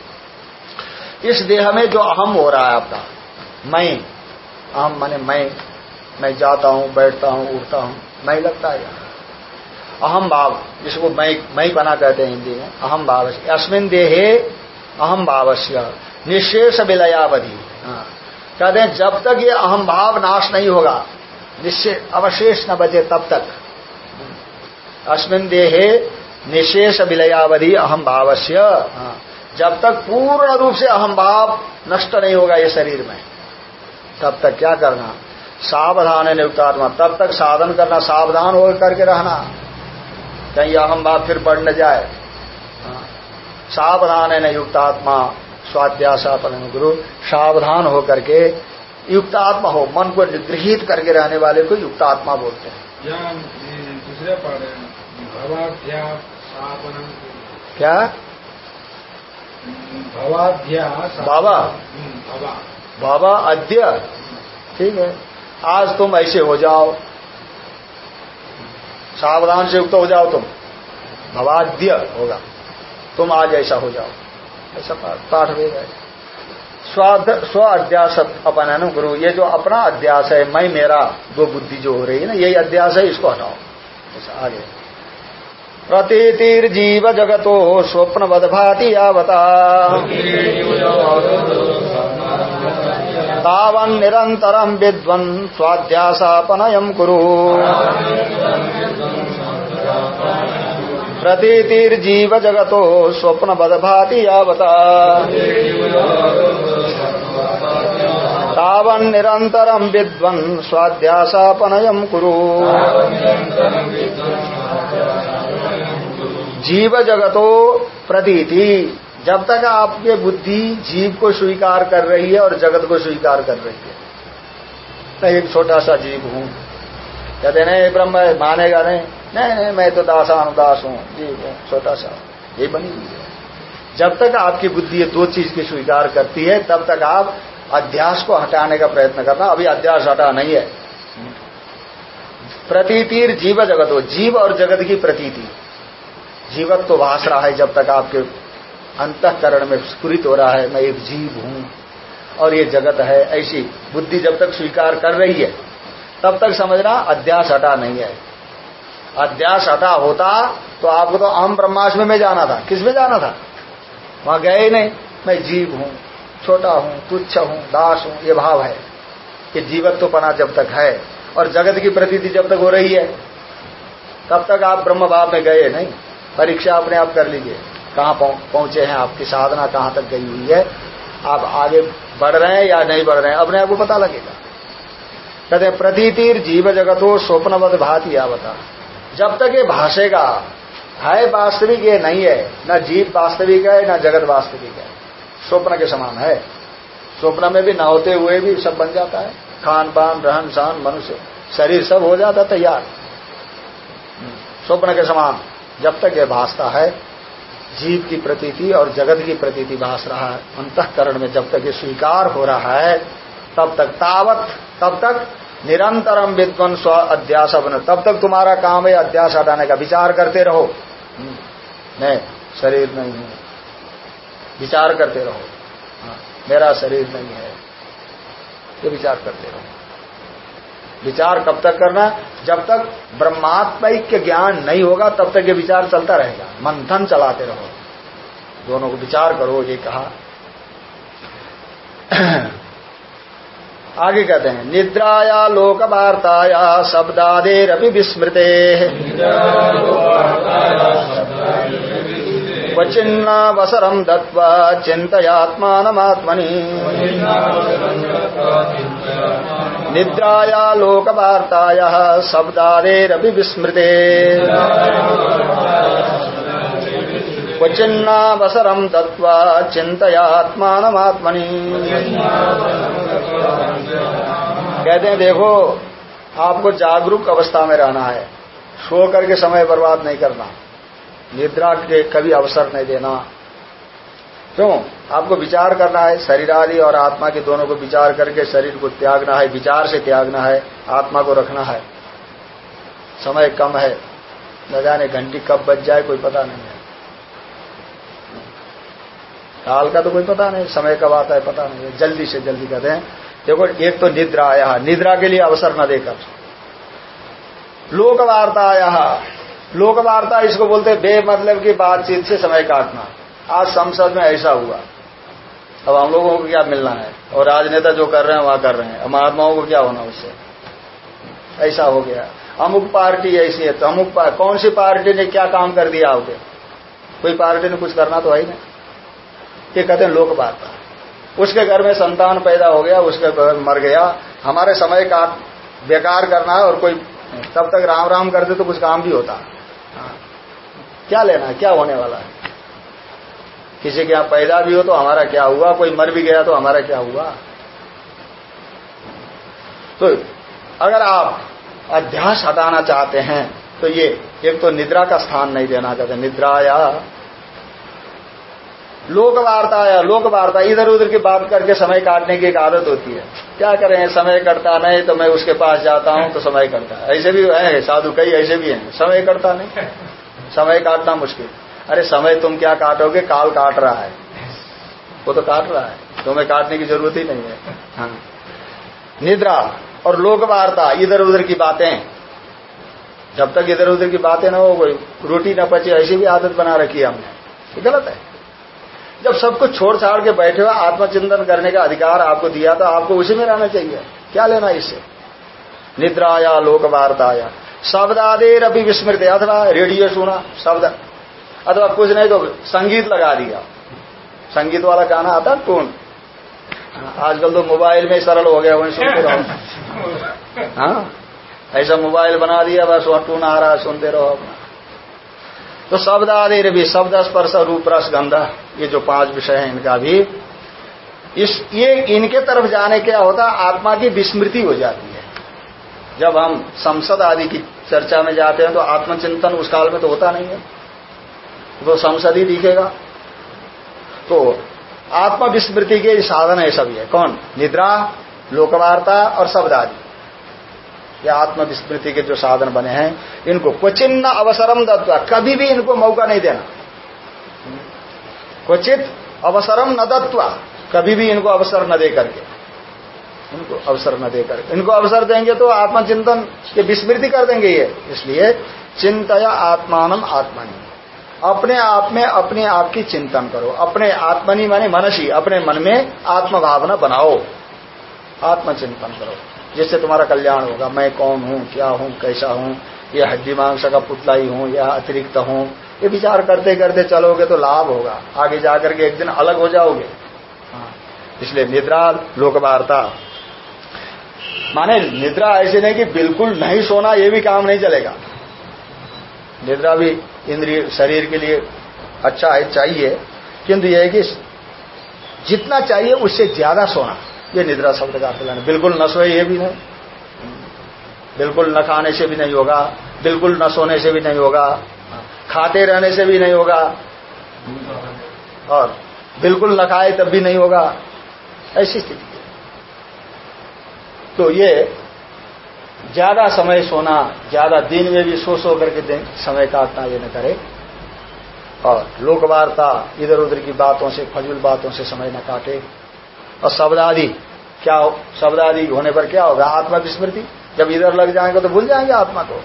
इस देह में जो अहम हो रहा है आपका मैं अहम माने मैं मैं जाता हूँ, बैठता हूँ, उठता हूँ मैं लगता है अहम भाव जिसको मैं मैं बना कहते हैं हिंदी में अहम भाव अस्मिन देहे अहम भावस्य निशेष विलयावधि। हाँ। कहते हैं, जब तक ये अहम भाव नाश नहीं होगा निश्चय अवशेष न बचे तब तक। अस्मिन देहे निशेष विलयावधि अहम भावस्य हाँ। जब तक पूर्ण रूप से अहम भाव नष्ट नहीं होगा ये शरीर में, तब तक क्या करना? सावधान है नियुक्तात्मा तब तक साधन करना, सावधान होकर करके रहना। कहीं अहम भाव फिर बढ़ न जाए। सावधान है न युक्तात्मा स्वाध्यासापन गुरु। सावधान होकर के युक्तात्मा हो मन को निगृहित करके रहने वाले को युक्तात्मा बोलते हैं। दूसरे क्या? बाबा। बाबा। अद्य ठीक है। आज तुम ऐसे हो जाओ। सावधान से युक्त हो जाओ तुम। भवाद्य होगा। तुम आज ऐसा हो जाओ। ऐसा पाठ है स्व अध्यास अपन है ना गुरु। ये जो अपना अध्यास है, मैं, मेरा, दो बुद्धि जो हो रही है ना, यही अध्यास है, इसको हटाओ। ऐसा आगे। जीव जगतो स्वप्न बदभाति यावता तावन निरंतरम विद्वन स्वाध्यासापनयम कुरु। प्रतीतिर्जीव जगतो स्वप्न बदभाति यावता। तावन निरंतरम विद्वन स्वाध्यासापनयम कुरु। जीव जगतो प्रतीति। जब तक आपके बुद्धि जीव को स्वीकार कर रही है और जगत को स्वीकार कर रही है। मैं एक छोटा सा जीव हूँ। कहते नहीं ब्रह्म मानेगा नहीं। नहीं नहीं, मैं तो दासानुदास हूँ। जीव हूँ छोटा सा ये बनी हुई है। जब तक आपकी बुद्धि ये दो चीज़ की स्वीकार करती है, तब तक आप अध्यास को हटाने का प्रयत्न करना। अभी अध्यास हटा नहीं है। प्रतीतिर जीव जगत। हो जीव और जगत की प्रतीति। जीवत तो भाष रहा है जब तक आपके अंतकरण में स्फुरित हो रहा है, मैं एक जीव हूँ। और ये जगत है, ऐसी बुद्धि जब तक स्वीकार कर रही है, तब तक समझना अध्यास हटा नहीं है। अध्यास हटा होता तो आपको तो आम ब्रह्माष्टमी में जाना था। किसमें जाना था? वहाँ गए ही नहीं। मैं जीव हूँ, छोटा हूँ, तुच्छ हूँ, दास हूँ, ये भाव है। कि जीवत्व पना जब तक है, और जगत की प्रतीति जब तक हो रही है, तब तक आप ब्रह्म भाव में गए नहीं। परीक्षा अपने आप कर लीजिए। कहाँ पहुँचे हैं, आपकी साधना कहाँ तक गई हुई है, आप आगे बढ़ रहे हैं या नहीं बढ़ रहे हैं, अपने आपको पता लगेगा। कहते प्रतीतिर जीव जगतो स्वप्नवध भाती बता जब तक ये भाषेगा, है वास्तविक ये नहीं है, न जीव वास्तविक है, न जगत वास्तविक है। स्वप्न के समान है। स्वप्न में भी न होते हुए भी सब बन जाता है। खान पान, रहन सहन, मनुष्य, शरीर सब हो जाता तैयार। स्वप्न के समान, जब तक ये भाषता है जीव की प्रतीति और जगत की प्रतीति भाष रहा है। अंतकरण में जब तक ये स्वीकार हो रहा है तब तक तावत तब तक निरंतरम विद्वन स्व अध्यास बन तब तक तुम्हारा काम है अध्यास हटाने का। विचार करते रहो। हम्म, मैं शरीर नहीं हूँ। विचार करते रहो। हाँ, मेरा शरीर नहीं है। ये विचार करते रहो। विचार कब तक करना जब तक ब्रह्मात्मिक ज्ञान नहीं होगा, तब तक ये विचार चलता रहेगा। मंथन चलाते रहो। दोनों को विचार करो, ये कहा। आगे कहते हैं, निद्राया लोक वार्ताया शब्दादेरपि विस्मृते। क्वचिन्नावसरम दत्वा चिंतयात्मात्मनि निद्राया लोक वार्ताया शब्दादेरपि विस्मृते। क्वचिन्नावसरम दत्वा चिंतयात्मात्मनि कहते हैं, देखो, आपको जागरूक अवस्था में रहना है। सो करके समय बर्बाद नहीं करना। निद्रा के कभी अवसर नहीं देना। क्यों? आपको विचार करना है, शरीर आदि और आत्मा के दोनों को विचार करके शरीर को त्यागना है, विचार से त्यागना है, आत्मा को रखना है। समय कम है, न जाने घंटी कब बच जाए, कोई पता नहीं है। काल का तो कोई पता नहीं, समय कब आता है, पता नहीं है। जल्दी से जल्दी कहते हैं। देखो, एक तो निद्रा आया, निद्रा के लिए अवसर न देकर। लोक वार्ता आया। लोक वार्ता इसको बोलते बेमतलब की बातचीत से समय काटना। आज संसद में ऐसा हुआ। अब हम लोगों को क्या मिलना है? और राजनेता जो कर रहे हैं, वहाँ कर रहे हैं। महात्माओं को क्या होना उससे? ऐसा हो गया। अमुक पार्टी ऐसी है तो अमुक कौन सी पार्टी ने क्या काम कर दिया आपके कोई पार्टी ने कुछ करना तो है ही नहीं ये कहते हैं लोक वार्ता। उसके घर में संतान पैदा हो गया, उसके घर मर गया। हमारे समय का बेकार करना है और कोई तब तक राम राम करते तो कुछ काम भी होता। हाँ। क्या लेना क्या होने वाला है? किसी के यहाँ पैदा भी हो तो हमारा क्या हुआ? कोई मर भी गया तो हमारा क्या हुआ? तो अगर आप अध्यास हटाना चाहते हैं तो ये एक तो निद्रा का स्थान नहीं देना चाहते निद्रा या लोक वार्ता या लोक वार्ता इधर उधर की बात करके समय काटने की एक आदत होती है। क्या करें समय कटता नहीं तो मैं उसके पास जाता हूँ तो समय कटता है। ऐसे भी है साधु कई ऐसे भी हैं। समय कटता नहीं। समय काटना मुश्किल। अरे समय तुम क्या काटोगे? काल काट रहा है। वो तो काट रहा है। तुम्हें काटने की ज़रूरत ही नहीं है। हाँ। निद्रा और लोक वार्ता इधर उधर की बातें। जब तक इधर उधर की बातें ना हो कोई रोटी ना पचे ऐसी भी आदत बना रखी है हमने। ये गलत है। जब सब कुछ छोड़ छाड़ के बैठे हुए आत्मचिंतन करने का अधिकार आपको दिया था आपको उसी में रहना चाहिए। क्या लेना इससे? निद्राया लोक वार्ताया शब्दादेर अभी विस्मृत अथवा रेडियो सुना शब्द। अथवा कुछ नहीं तो संगीत लगा दिया। संगीत वाला गाना आता टून। आजकल तो मोबाइल में सरल हो गया, वहीं सुनते रहो। हाँ? ऐसा मोबाइल बना दिया, बस वहाँ टून आ रहा सुनते रहो तो शब्द आदि भी, शब्द स्पर्श रूप रस गंधा, ये जो पाँच विषय है इनका भी, इस, ये इनके तरफ़ जाने क्या होता, आत्मा की विस्मृति हो जाती है। जब हम संसद आदि की चर्चा में जाते हैं तो आत्मचिंतन उस काल में तो होता नहीं है। संसद ही दिखेगा। तो आत्मा विस्मृति के साधन है सभी है कौन? निद्रा, लोकवार्ता और शब्द आदि या आत्मविस्मृति के जो साधन बने हैं, इनको क्वचिन्न अवसरम दत्वा, कभी भी इनको मौका नहीं देना। क्वचित अवसरम न दत्वा, कभी भी इनको अवसर न दे करके। इनको अवसर न दे करके। इनको अवसर देंगे तो आत्मचिंतन की विस्मृति कर देंगे ये। इसलिए चिंतया आत्मानम आत्मनि। अपने आप में अपने आप की चिंतन करो। अपने आत्मनि माने मनसी अपने मन में आत्मभावना बनाओ। आत्मचिंतन करो। जिससे तुम्हारा कल्याण होगा। मैं कौन हूँ, क्या हूँ, कैसा हूँ? ये हड्डी मांस का पुतला ही हूँ या अतिरिक्त हूँ। ये विचार करते करते चलोगे तो लाभ होगा। आगे जाकर के एक दिन अलग हो जाओगे। हाँ। इसलिए निद्रा, लोकवार्ता। माने निद्रा ऐसे नहीं कि बिल्कुल नहीं सोना ये भी काम नहीं चलेगा। निद्रा भी इंद्रिय, शरीर के लिए अच्छा है, चाहिए। किंतु यह है कि जितना चाहिए, उससे ज़्यादा सोना। ये निद्रा शब्द का अर्थ लेना बिल्कुल न सोए ये भी नहीं। बिल्कुल न खाने से भी नहीं होगा। बिल्कुल न सोने से भी नहीं होगा। खाते रहने से भी नहीं होगा। और बिल्कुल न खाए तब भी नहीं होगा। ऐसी स्थिति तो ये ज़्यादा समय सोना, ज़्यादा दिन में भी सो सो करके समय काटना ये न करे। और लोकवार्ता इधर उधर की बातों से, फजूल बातों से समय न काटे। और शब्द आदि क्या शब्द आदि होने पर क्या होगा? आत्मा विस्मृति जब इधर लग जाएँगे तो भूल जाएँगे आत्मा को।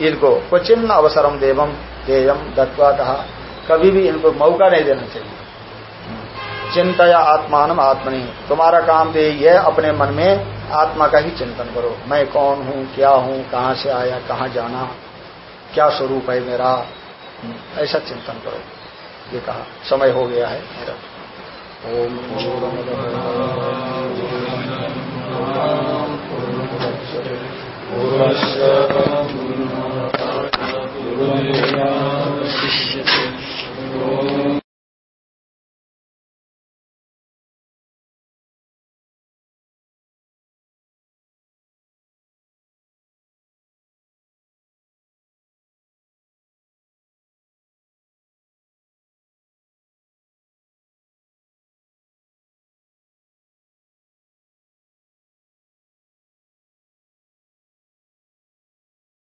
इनको क्वचिन्न अवसरम देवम, देयम दत्वा कहा। कभी भी इनको मौका नहीं देना चाहिए। चिंता या आत्मान। आत्मनि तुम्हारा काम तो यही है, अपने मन में आत्मा का ही चिंतन करो। मैं कौन हूँ, क्या हूँ, कहाँ से आया, कहाँ जाना, क्या स्वरूप है मेरा? ऐसा चिंतन करो। ये कहा, समय हो गया है मेरा। ओम